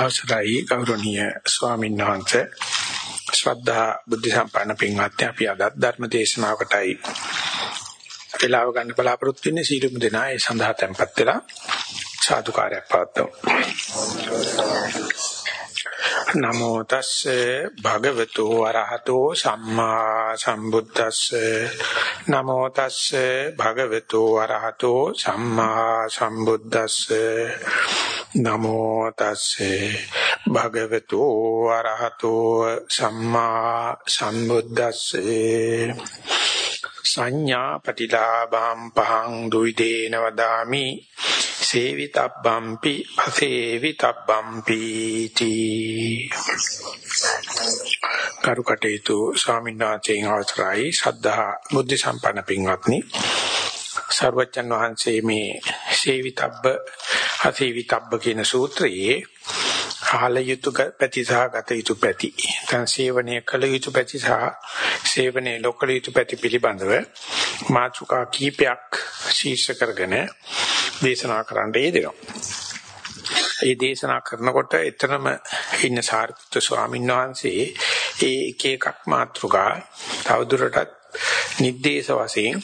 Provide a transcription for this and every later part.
අවසරයි ගෞරවනීය ස්වාමීන් වහන්සේ. ශ්‍රද්ධා බුද්ධ සම්පන්න පින්වත්නි අපි අද ධර්ම දේශනාවකටයි වේලාව ගන්න බලාපොරොත්තු වෙන්නේ. සීලමු දෙනා ඒ සඳහා tempත් වෙලා සාදුකාරයක් පවත්වමු. නමෝ තස්සේ භගවතු වරහතෝ සම්මා සම්බුද්දස්සේ. නමෝ තස්සේ භගවතු වරහතෝ සම්මා සම්බුද්දස්සේ. නමෝ තස්සේ භගවතු අරහතෝ සම්මා සම්බුද්දස්සේ සංඥා පටිලාභම් පහං දුයිදේන වදාමි. සේවිතබ්බම්පි අසේවිතබ්බම්පි තී. කරුකටේතු ස්වාමීන් වහන්සේගෙන් අවසරයි. සද්ධා බුද්ධ සම්පන්න පින්වත්නි. සර්වජන් වහන්සේ මේ සේවිතබ්බ අසේවිතබ්බ කියන සූත්‍රයේ කාල යුතුය පැති සහ ගත යුතුය පැති. දැන් සේවනය කළ යුතුය පැති සහ සේවනයේ ලොකල යුතුය පැති පිළිබඳව මාතුකා කීපයක් ශීර්ෂ කරගෙන දේශනා කරන්න යෙදෙනවා. ඒ දේශනා කරනකොට එතරම් ඉන්න සාරිපුත්‍ර ස්වාමීන් වහන්සේ ඒ එක එකක් මාතෘකා තවදුරටත් නිर्देश වශයෙන්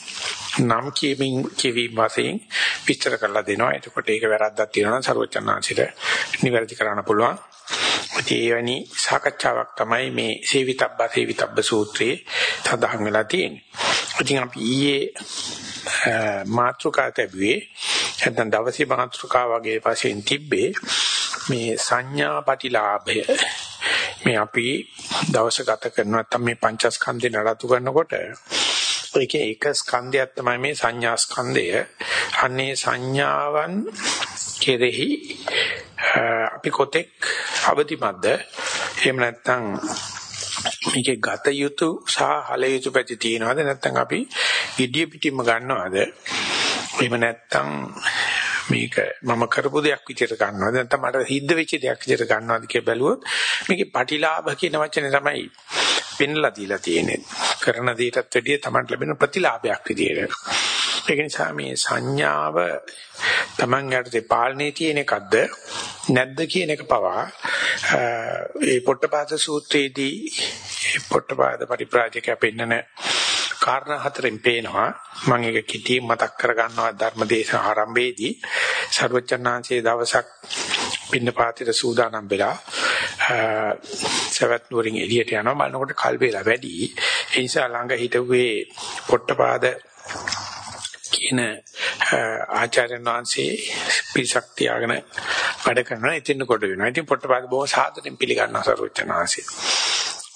නම් කියමින් කියවීම වශයෙන් විස්තර කරලා දෙනවා. එතකොට ඒක වැරද්දක් තියෙනවා නම් සරුවචනාංශයට නිවැරදි කරන්න පුළුවන්. ඒ වැනි සාකච්ඡාවක් තමයි මේ සේවිතබ්බ සේවිතබ්බ සූත්‍රයේ සඳහන් වෙලා තියෙන්නේ. ඉතින් අපි ඊයේ මාත්‍රිකා තැබුවේ නැත්නම් දවසේ මාත්‍රිකා වගේ වශයෙන් තිබ්බේ මේ සංඥා ප්‍රතිලාභය මේ අපි දවස ගත කරන නැත්නම් මේ පංචස්කන්ධේ නඩත්තු කරනකොට ඒකේ එක ස්කන්ධයක් තමයි මේ සංඥා ස්කන්ධය. අන්නේ සංඥාවන් කෙරෙහි අපි කොතෙක් අවදිමත්ද? එහෙම නැත්නම් මේකේ ගත යුතු සහ හල යුතු පැති තියෙනවද නැත්නම් අපි gediya pitimma ගන්නවද? එහෙම නැත්නම් මේක මම කරපු දෙයක් විදිහට ගන්නවද නැත්නම් මට සිද්ධ වෙච්ච දෙයක් විදිහට ගන්නවද කියලා බැලුවොත් මේකේ පටිලාභ කියන වචනේ තමයි පෙන්ලා දීලා තියෙන්නේ. කරන දේටත් වැඩිය Taman ලැබෙන ප්‍රතිලාභයක් විදියට. ඒක නිසා මේ සංඥාව Taman යටතේ පාලනේ තියෙන එකක්ද නැද්ද කියන එක පවා ඒ පොට්ටපාද සූත්‍රයේදී පොට්ටපාද පරිප්‍රාජක පෙන්නන කාරණා හතරෙන් පේනවා මම ඒක කිටි මතක් කර ගන්නවා ධර්මදේශන ආරම්භයේදී සර්වචන්නාංශයේ දවසක් පින්න පාතිර සූදානම් වෙලා සවැත් නුවරින් එළියට යනවා. බලනකොට කල් වේලා වැඩි. ඒ නිසා ළඟ හිටුවේ පොට්ටපාද කියන ආචාර්යන් වහන්සේ පිරිසක් තියාගෙන වැඩ කරනවා. ඉතින් කොට වෙනවා. ඉතින් පොට්ටපාද බොහොම සාදරයෙන් පිළිගන්නවා සර්වචන්නාංශය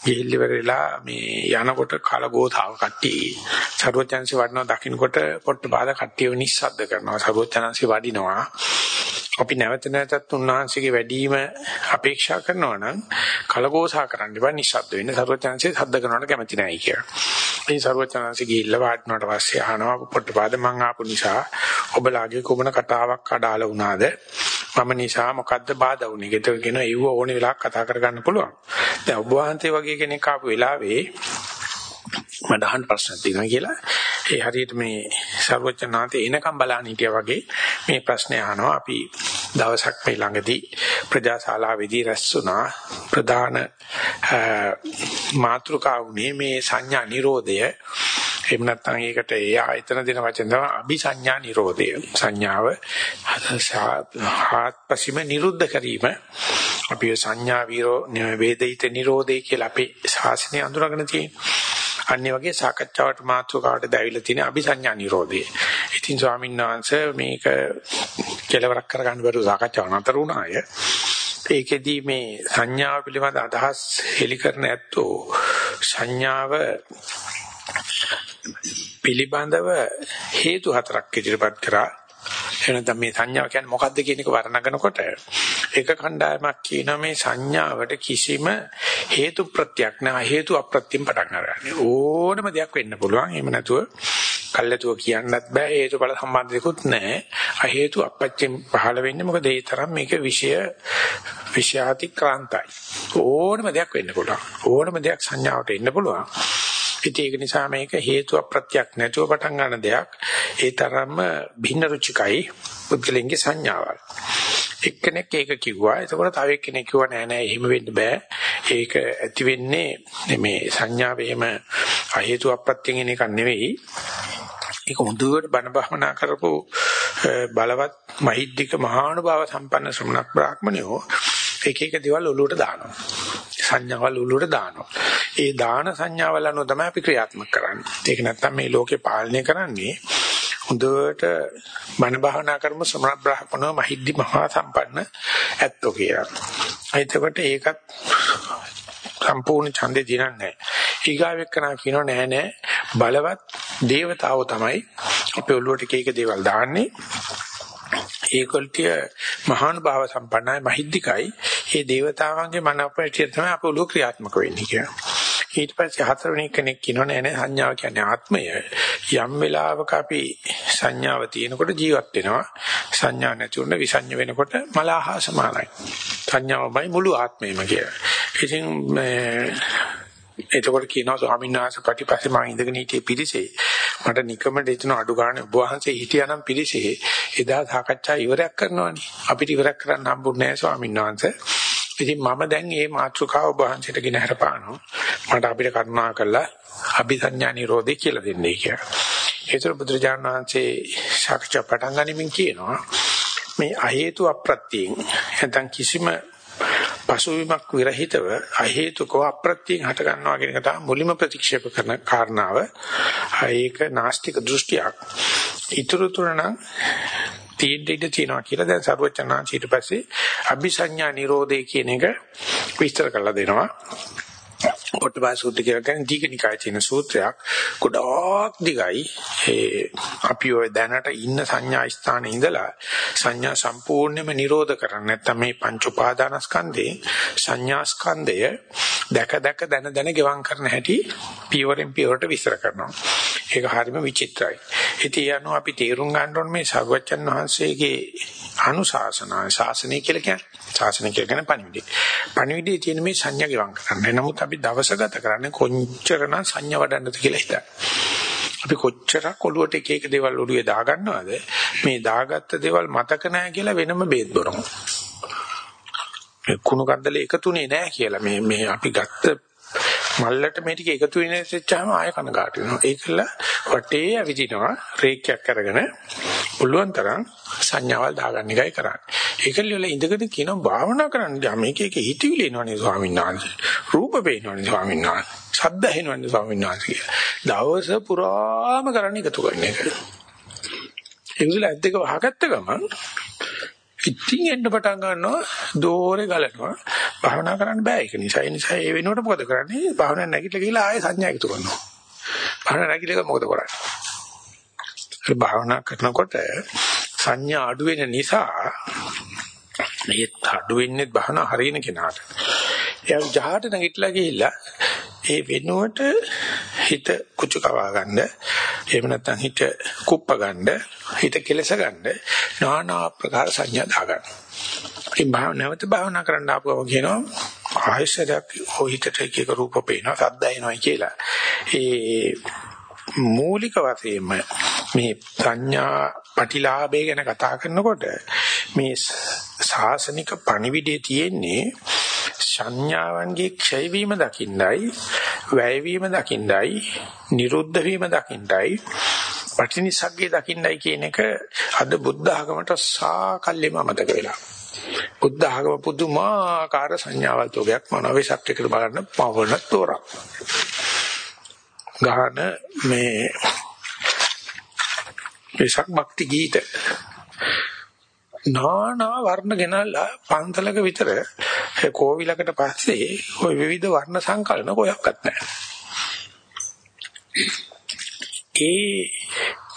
ගිහිල්ලි වෙරලා මේ යනකොට කලගෝතාව කට්ටිය. සර්වචන්සි වඩනවා දකින්නකොට පොට්ටපාද කට්ටියව නිස්සද්ද කරනවා. සර්වචන්සි වඩිනවා. අපි නැවත නැවතත් උන්වහන්සේගේ වැඩිම අපේක්ෂා කරනවා නම් කලගෝසා කරන්න බෑ නිස්සද්ද වෙන්න සර්වචන්සේ සද්ද කරනවට කැමති නැහැ කියලා. ඉතින් සර්වචන්සේ ගිහිල්ලා වාඩිනාට පස්සේ අහනවා පොට්ටපාද මං ආපු නිසා ඔබලාගේ කුමන කතාවක් අඩාල වුණාද? මම නිසා මොකද්ද බාධා වුනේ? ඒකට කියන ඒව ඕනේ වෙලාවක කතා කරගන්න පුළුවන්. දැන් ඔබ වහන්සේ වගේ කෙනෙක් ආපු වෙලාවේ මඩහන් ප්‍රශ්න තියෙනවා කියලා ඒ හරියට මේ ਸਰවඥාන්තේ එනකම් බලන්න හිටියා වගේ මේ ප්‍රශ්නේ අහනවා අපි දවසක් මේ ළඟදී ප්‍රජාශාලාවේදී රැස් වුණා ප්‍රධාන මාතෘකාවුනේ මේ සංඥා නිරෝධය එහෙම නැත්නම් ඒකට ඒ ආයතන දෙන වචන තමයි අபிසඤ්ඤා නිරෝධය. සංඥාව ආත්පසීම නිරුද්ධ කිරීම. අපි සංඥා විරෝ වේදිත නිරෝධය කියලා අපේ ශාසනය අඳුරගෙන තියෙනවා. අන්නේ වගේ සාකච්ඡාවට මාතෘකාවට දැවිලා තියෙන අபிසඤ්ඤා නිරෝධය. ඉතින් ස්වාමීන් වහන්සේ මේක කෙලවරක් කරගන්න බැරුව සාකච්ඡාව නතර වුණාය. ඒකෙදී මේ සංඥාව පිළිබඳ අදහස් හෙලි කරන ඇත්තෝ සංඥාව පිළිබඳව හේතු හතරක් ඉදිරිපත් කරා එහෙනම් මේ සංඥාව කියන්නේ මොකද්ද කියන එක වර්ණනනකොට එක කණ්ඩායමක් කියනවා මේ සංඥාවට කිසිම හේතු ප්‍රත්‍යක් නැහැ හේතු අප්‍රත්‍යම් පටන් ගන්න. ඕනම දෙයක් වෙන්න පුළුවන්. එහෙම නැතුව කල්ැතුව කියන්නත් බෑ හේතුඵල සම්බන්ධයක්වත් නැහැ. අ හේතු අපච්චෙන් පහළ වෙන්නේ මොකද ඒ තරම් මේක විෂය විෂයාතික්‍රාන්තයි. ඕනම දෙයක් වෙන්න පුළුවන්. ඕනම දෙයක් සංඥාවට එන්න පුළුවන්. ඉතින් ඒක නිසා මේක හේතුව ප්‍රත්‍යක් නැතුව පටන් ගන්න දෙයක්. ඒ තරම්ම භින්න රුචිකයි පුද්ගලයන්ගේ සංඥාවල්. එක්කෙනෙක් ඒක කිව්වා. එතකොට තව එක්කෙනෙක් කිව්වා නෑ නෑ එහෙම වෙන්න බෑ. ඒක ඇති වෙන්නේ මේ සංඥාව එහෙම අහේතු අප්‍රත්‍යයෙන් එන එකක් නෙවෙයි. ඒක හොඳට බණ භවනා කරපු බලවත් මහිද්దిక මහානුභාව සම්පන්න ශ්‍රමණක් බ්‍රාහ්මණයෝ එක එක දේවල් ඔලුවට දානවා. සංඥාවල් ඔලුවට දානවා. ඒ දාන සංඥාවල් අනුව තමයි අපි ක්‍රියාත්මක කරන්නේ. ඒක නැත්තම් මේ ලෝකේ පාලනය කරන්නේ හොඳට මන භාවනා කරමු සමන බ්‍රහ්මනෝ මහිද්දි මහා සම්පන්න ඇත්තෝ කියලා. එතකොට ඒකත් සම්පූර්ණ ඡන්දේ දිනන්නේ. ඊගාවෙක්කනා කියනෝ නෑ නෑ බලවත් దేవතාවෝ තමයි අපේ ඔළුවට එක එක දේවල් දාන්නේ. ඒකල්තිය මහානුභාව සම්පන්නයි මහිද්దికයි. මේ దేవතාවන්ගේ මන අපිට තමයි අපේ ඔළුව ක්‍රියාත්මක වෙන්නේ කියලා. ඊට පස්සේ හතරවෙනි කෙනෙක් කියනවා නෑ නෑ සංඥාව කියන්නේ ආත්මය. යම් වෙලාවක අපි සංඥාව තියෙනකොට ජීවත් වෙනවා. සංඥා නැති වුණ විසඤ්ඤ වෙනකොට මලහා සමානයි. සංඥාවමයි මුළු ආත්මයම කියලා. ඉතින් එතකොට කියනවා ස්වාමීන් වහන්සේ ප්‍රතිපස්සේ මම ඉඳගෙන හිටියේ පිළිසේ මට නිකමට එතන අඩු ගන්න ඔබ වහන්සේ හිටියානම් පිළිසේ එදා සාකච්ඡා ඉවරයක් කරනවනේ අපිට ඉවරයක් කරන්න හම්බුනේ නැහැ ස්වාමීන් වහන්සේ ඉතින් මම දැන් මේ මාතෘකාව ඔබ වහන්සේට ගෙන හරපානවා මට අපිට කරුණා කළා අභිසඤ්ඤා නිරෝධය කියලා දෙන්නේ කියලා ඒතර බුදුරජාණන් වහන්සේ සාකච්ඡා පටන් ගනිමින් කියනවා මේ අහේතු අප්‍රත්‍යයෙන් නැත්නම් කිසිම පසුවිමක් විරහිතව අහේතුකව අප්‍රත්‍යයෙන් හට ගන්නවා කියන එක තමයි මුලින්ම ප්‍රතික්ෂේප කරන කාරණාව. ඒක නාස්තික දෘෂ්ටියක්. ඊටු තුරණ තීන්දුව තියෙනවා කියලා දැන් සරුවචනාංශ ඊට පස්සේ අபிසඤ්ඤා නිරෝධය කියන එක විස්තර කරලා දෙනවා. පොට්ටපාය සූත්‍රය කියලා කියන්නේ දීඝනිකායේ තියෙන සූත්‍රයක්. ගොඩාක් දිගයි. ඒ අපි ඔය දැනට ඉන්න සංඥා ස්ථානයේ ඉඳලා සංඥා සම්පූර්ණයෙන්ම නිරෝධ කරන්න නැත්නම් මේ පංච උපාදානස්කන්ධේ සංඥා ස්කන්ධය දැක දැක දන දන ගෙවම් කරන හැටි පියවරෙන් පියවරට විස්තර කරනවා. ඒක හරිම විචිත්‍රයි. ඉතින් යනවා අපි තේරුම් ගන්න ඕනේ මේ සර්වචන් වහන්සේගේ අනුශාසනා ශාසනය කියලා කියන්නේ. ශාසනය කියන්නේ පණිවිඩය. පණිවිඩයේ තියෙන මේ සංඥා ගෙවම් කරන්න. නමුත් අපි දවස ගත කරන්නේ කොච්චරනම් සංඥා වඩන්නද කියලා හිතන්න. අපි කොච්චරක් ඔළුවට එක එක දේවල් ඔළුවේ දාගන්නවද මේ දාගත්ත දේවල් මතක නැහැ කියලා වෙනම බේත් බොරමු. කුණු කන්දලේ එකතුනේ නැහැ කියලා මේ මේ අපි ගත්ත මල්ලට මේ ටික එකතු වෙනසෙච්චාම ආය කනගාටු වෙනවා. ඒකල වටේ ඇවිදිනවා රේඛයක් අරගෙන පුළුවන් තරම් සංඥාවල් දාගන්න එකයි කරන්නේ. ඒකල වල ඉඳගෙන කියන භාවනා කරන්න මේක එක හිතවිලි එනවනේ ස්වාමීන් වහන්සේ. රූප පේනවනේ ස්වාමීන් වහන්සේ. ශබ්ද ඇහෙනවනේ ස්වාමීන් වහන්සේ. දවස පුරාම කරන්න එකතු කරන එක. ඒකල ඇද්දක වහගත්ත ගමන් ඉතින් එන්න පටන් ගන්නවා දෝරේ ගලනවා. භාවනා කරන්න බෑ. ඒක නිසා ඒ නිසා ඒ වෙනුවට මොකද කරන්නේ? භාවනා නැගිටලා ගිහලා ආයෙ සංඥා එකතු කරනවා. භාවනා නැගිටලා මොකද කරන්නේ? භාවනා කරනකොට සංඥා අඩු වෙන නිසා මේ අඩු වෙන්නේ භාවනා හරියන කෙනාට. එයා ජහට නැගිටලා ගිහිල්ලා ඒ වෙනුවට හිත කුචු කවා ගන්න එහෙම නැත්නම් හිත කුප්ප ගන්න හිත කෙලස ගන්න নানা ආකාර සංඥා දා ගන්න. ඒ භාව නැවත භාවනා කරන්න ආපුවම කියනවා ආයශරයක් හොහිතට එක එක රූප පේනවා සද්ද එනවා කියලා. ඒ මූලික වශයෙන්ම මේ සංඥා ප්‍රතිලාභය ගැන කතා කරනකොට මේ සාසනික පණිවිඩයේ තියෙන්නේ සංඥාවන්ගේ ක්ෂය වීම දකින්නයි වැය වීම දකින්නයි නිරුද්ධ වීම දකින්නයි පටිනිසග්ගේ දකින්නයි කියන එක අද බුද්ධ ආගමට සාකල්යෙම අමතක වෙලා. බුද්ධ ආගම පුදුමාකාර සංඥාවල් තෝගයක් මනෝවිසක් එකට බලන්න පවන තෝරක්. ගහන මේ විසක් භක්ති ගීත. නානා වර්ණ ගෙනල්ලා පන්සලක විතර කෝවිලකට පස්සේ ওই විවිධ වර්ණ සංකලන කොයක්වත් නැහැ. ඒ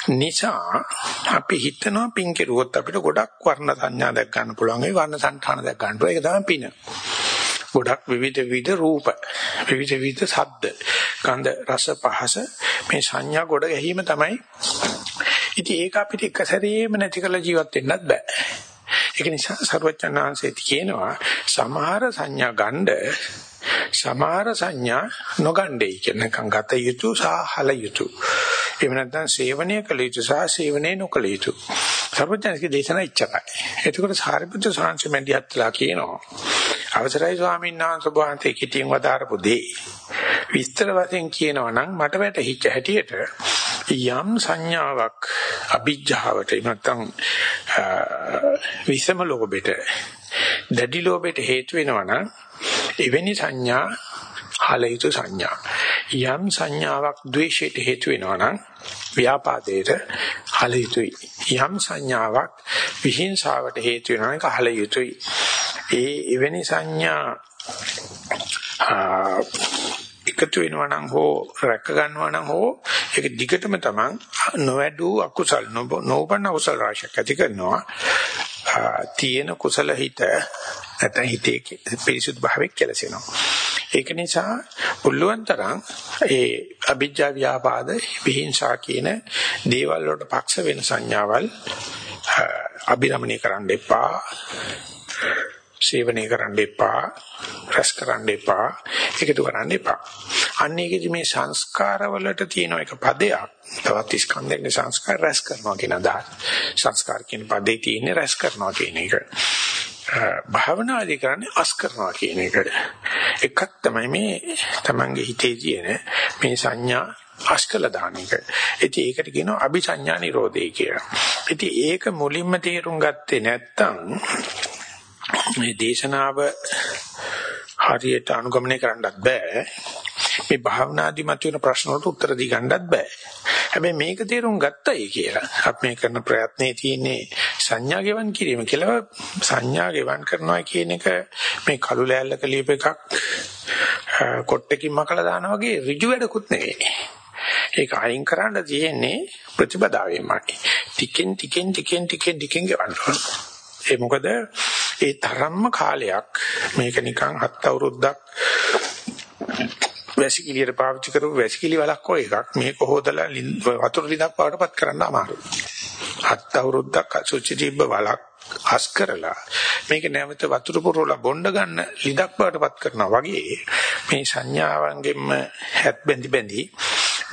නිසා අපි හිතනවා පින් කෙරුවොත් අපිට ගොඩක් වර්ණ සංඥා දැක් ගන්න පුළුවන්. ඒ වර්ණ සංඨාන දැක් ගන්න පුළුවන්. ඒක තමයි පින. ගොඩක් විවිධ විවිධ රූප, විවිධ විවිධ ශබ්ද, ගන්ධ, රස, පහස මේ සංඥා ගොඩ ගැනීම තමයි ඉතින් ඒක අපිට එක සැරේම නැති කරලා ජීවත් වෙන්නත් බෑ. ඒක නිසා සර්වචනාංශයේත් කියනවා සමහර සංඥා ගණ්ඩ සමහර සංඥා නොගණ්ඩේ කියනකම් ගත යුතු සහ හල යුතු. එහෙම නැත්නම් සේවනය කළ යුතු සහ සේවනය නොකළ යුතු. සර්වඥාන්සේ දේශනා ඉච්චරයි. එතකොට සාරිපුත්‍ර සාංශ මැදිහත්ලා කියනවා. අවසරයි ස්වාමීන් වහන්සේ වහන්සේ කිටියෙන් වදාරපු දේ. විස්තර වශයෙන් කියනවා නම් මට වැටහිච්ච හැටියට යම් සංඥාවක් අභිජ්ජාවට නැත්නම් විසම ලෝභෙට දැඩි ලෝභෙට හේතු වෙනවා නම් එවැනි සංඥා හලයිතු සංඥා. යම් සංඥාවක් ද්වේෂයට හේතු වෙනවා නම් ව්‍යාපාදයට හලයිතුයි යම් සංඥාවක් විහිංසාවට හේතු වෙනවා නම් හලයිතුයි ඒ එවැනි සංඥා එකතු වෙනවා නම් හෝ රැක ගන්නවා නම් හෝ ඒක දිගටම තමන් නොවැඩු අකුසල් නොබන අකුසල් රාශියක් ඇති කරනවා. තියෙන කුසල හිත නැත්නම් හිතේ පිරිසුදු භාවයක් කෙලසෙනවා. ඒක නිසා පුළුවන් තරම් ඒ අභිජ්ජා ව්‍යාපාද විහිංසා කියන දේවල් වලට පක්ෂ වෙන සංඥාවල් අභිරමණය කරන්න එපා. සේවනය කරන්න එපා රස කරන්න එපා ඒකතු කරන්න එපා. අන්න ඒකෙදි මේ සංස්කාරවලට තියෙන එක පදයක්. තවත් ස්කන්ධයක සංස්කාර රස කරනවා කියන අදහස. සංස්කාර කියන පදේ තියෙන රස කරනවා කියන එක. භාවනාදී කරන්නේ අස් කරනවා කියන එක. එකක් තමයි මේ තමන්ගේ හිතේ තියෙන මේ සංඥා අස්කල දාන එක. ඉතින් ඒකට කියනවා අபிසඤ්ඤා නිරෝධය කියලා. ඉතින් ඒක මුලින්ම තේරුම් ගත්තේ නැත්නම් මේ දේශනාව හරියට අනුගමනය කරන්නත් බෑ. මේ භාවනාදි මතුවෙන ප්‍රශ්න වලට උත්තර දී ගන්නත් බෑ. හැබැයි මේක තේරුම් ගත්තයි කියලා. අපි මේ කරන ප්‍රයත්නයේ තියෙන්නේ සංඥා ගෙවන් කිරීම කියලා සංඥා ගෙවන් කරනවා කියන එක මේ කළු ලෑල්ලක ලියප එකක් කොට්ටකින් මකලා දානවා වගේ ඍජු වැඩකුත් නෙවෙයි. ඒක අයින් කරන්න තියෙන්නේ ප්‍රතිපදාවෙන්මයි. ටිකෙන් ටිකෙන් ටිකෙන් ටිකෙන් ටිකෙන් ගෙවන්න ඒ මොකද ඒ තරම්ම කාලයක් මේක නිකන් හත් අවුරුද්දක් වැසිකිළියට පාවිච්චි කරපු වැසිකිළි වලක් වගේ එකක් මේක හොදලා වතුර ලිඳක් පාටපත් කරන්න අමාරුයි. හත් අවුරුද්දක් අසුචි තිබ්බ වලක් හස් කරලා මේක නැවත වතුර පුරවලා බොණ්ඩ ගන්න ලිඳක් පාටපත් කරනවා වගේ මේ සංඥාවන්ගෙන්ම හැත් බැඳි බැඳි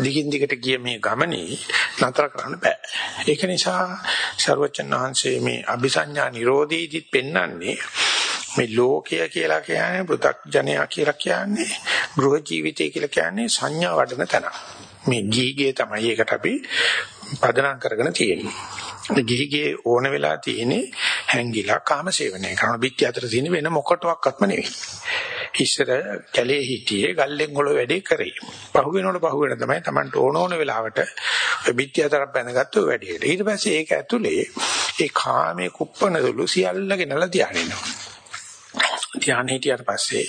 දිගින් දිගට ගිය මේ ගමනේ නතර කරන්න බෑ. ඒක නිසා ਸਰුවචන් වහන්සේ මේ අபிසඤ්ඤා නිරෝධීදිත් පෙන්වන්නේ මේ ලෝකය කියලා කියන්නේ පෘථග්ජනයා කියලා කියන්නේ ගෘහ ජීවිතය කියලා කියන්නේ සංඥා වඩන තැන. මේ ගීගේ තමයි ඒකට අපි පදනම් කරගෙන තියෙන්නේ. ගිහිගේ ඕන වෙලා තියෙන්නේ හැංගිලා කාමසේවනය කරන බිත්ති අතර තියෙන වෙන මොකටවත්ක්ම නෙවෙයි. ඉස්සර කැලේ හිටියේ ගල්ලෙන් වල වැඩේ කරේ. පහු වෙනකොට පහු වෙන තමයි Tamanට ඕන ඕන වෙලාවට ඔය බිත්ති අතරක් බැනගත්ත ඔය වැඩේට. ඊට පස්සේ ඒක ඇතුලේ ඒ කාමයේ කුප්පනදලු සියල්ලගෙනලා තියානිනවා. ධානය හිටියට පස්සේ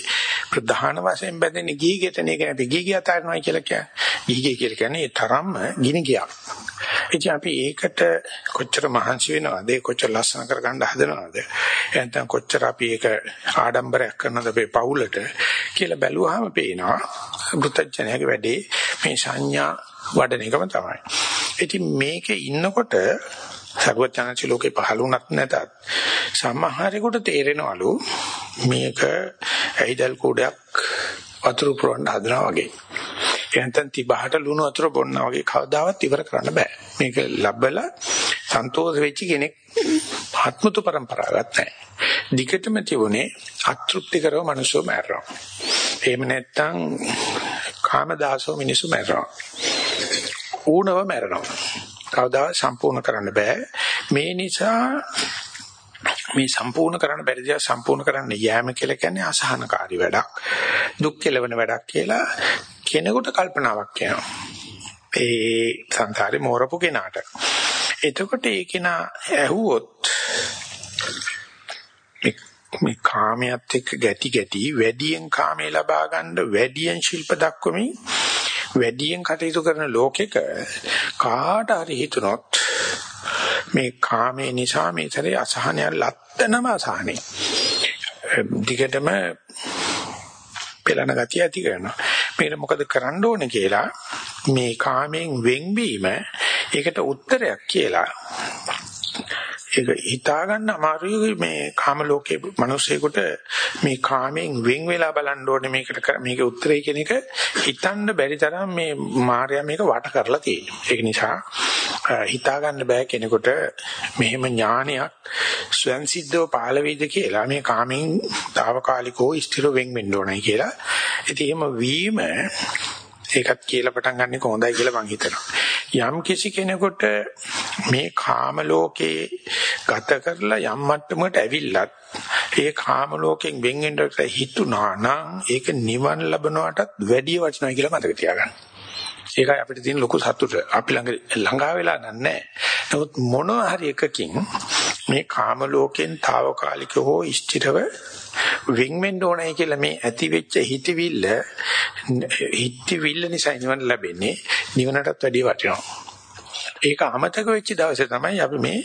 ප්‍රධාන වශයෙන් බැඳෙන ගීගෙතන එක අපි ගීගිය අතාරිනවා කියලා කියන්නේ. ගීගේ කියලා කියන්නේ ඒ තරම්ම ගිනි ගියක්. ඉතින් අපි ඒකට කොච්චර මහන්සි වෙනවද? ඒ කොච්චර ලස්සන කරගන්න හදනවද? එහෙනම් කොච්චර අපි ඒක ආඩම්බරයක් කරනවද අපේ පවුලට කියලා බැලුවාම පේනවා. බුද්ධජනයාගේ වැඩේ මේ සංඥා වඩන එකම තමයි. ඉතින් මේකේ ඉන්නකොට සර්වඥාන්සේ ලෝකේ පහළ වුණත් නැතත් සමහරෙකුට තේරෙනවලු මේක ඇයිදල් කෝඩයක් වතුර පුරවන්න හදනවා වගේ. එහෙනම් තිබහට ලුණු වතුර බොන්නා වගේ කවදාවත් ඉවර කරන්න බෑ. මේක ලැබලා සන්තෝෂ වෙච්ච කෙනෙක් ආත්මතු પરම්පරාවක් නැහැ. දිගටම තිබුණේ අතෘප්තිකරව මිනිස්සු මැරෙනවා. එහෙම නැත්නම් කාමදාසෝ මිනිස්සු මැරෙනවා. ඌනව මැරෙනවා. කවදා සම්පූර්ණ කරන්න බෑ. මේ නිසා මේ සම්පූර්ණ කරන්න බැරි දේ සම්පූර්ණ කරන්න යෑම කියලා කියන්නේ අසහනකාරී වැඩක්. දුක් කෙලවන වැඩක් කියලා කෙනෙකුට කල්පනාවක් එනවා. ඒ සංසාරේ මෝරපු කෙනාට. එතකොට ඒ කෙනා ඇහුවොත් මේ කාමයට එක්ක ගැටි ගැටි වැඩියෙන් කාමේ ලබා ගන්න වැඩියෙන් ශිල්ප දක්වමින් වැඩියෙන් කටයුතු කරන ලෝකෙක කාට හරි හිතුනොත් මේ කාමේ නිසා මේ තරේ අසහනය ලැත්තනම අසහනේ. දිගටම පෙළන ගතිය ඇති කරනවා. මේක මොකද කරන්න ඕනේ කියලා මේ කාමයෙන් වෙන්වීම ඒකට උත්තරයක් කියලා ඒක හිතා ගන්න අමාරුයි මේ කාම ලෝකයේ මිනිස්සෙකුට මේ කාමෙන් වෙන් වෙලා බලන්න ඕනේ මේකට මේකේ උත්තරය කියන එක හිතන්න බැරි තරම් මේ මායя මේක වට කරලා තියෙනවා. ඒක නිසා හිතා ගන්න බෑ කෙනෙකුට මෙහෙම ඥානයක් ස්වයන් සිද්ධව පාල වේද කියලා මේ කාමෙන් తాවකාලිකව ස්ථිර වෙන් වෙන්න ඕනයි කියලා. ඉතින් එහෙම වීම ඒකත් කියලා පටන් ගන්න එක හොඳයි කියලා මම හිතනවා. යම් කිසි කෙනෙකුට මේ කාම ලෝකේ ගත කරලා යම් මට්ටමකට ඇවිල්ලත් ඒ කාම ලෝකෙන් වෙන් වෙන්න හිතුණා නම් ඒක නිවන් ලැබනවටත් වැඩිය වටිනවා කියලා මතක තියාගන්න. ඒකයි අපිට තියෙන ලොකු සතුට. අපි ළඟ ළඟා වෙලා නැහැ. නමුත් මොනවා හරි එකකින් මේ කාම ලෝකෙන් తాවකාලික හෝ ස්ථිරව වින් වෙන්න ඕනේ කියලා මේ ඇති වෙච්ච හිතවිල්ල හිතවිල්ල නිසා නිවන ලැබෙන්නේ නිවනටත් වැඩිය වටිනවා. ඒක අමතක වෙච්ච දවසේ තමයි අපි මේ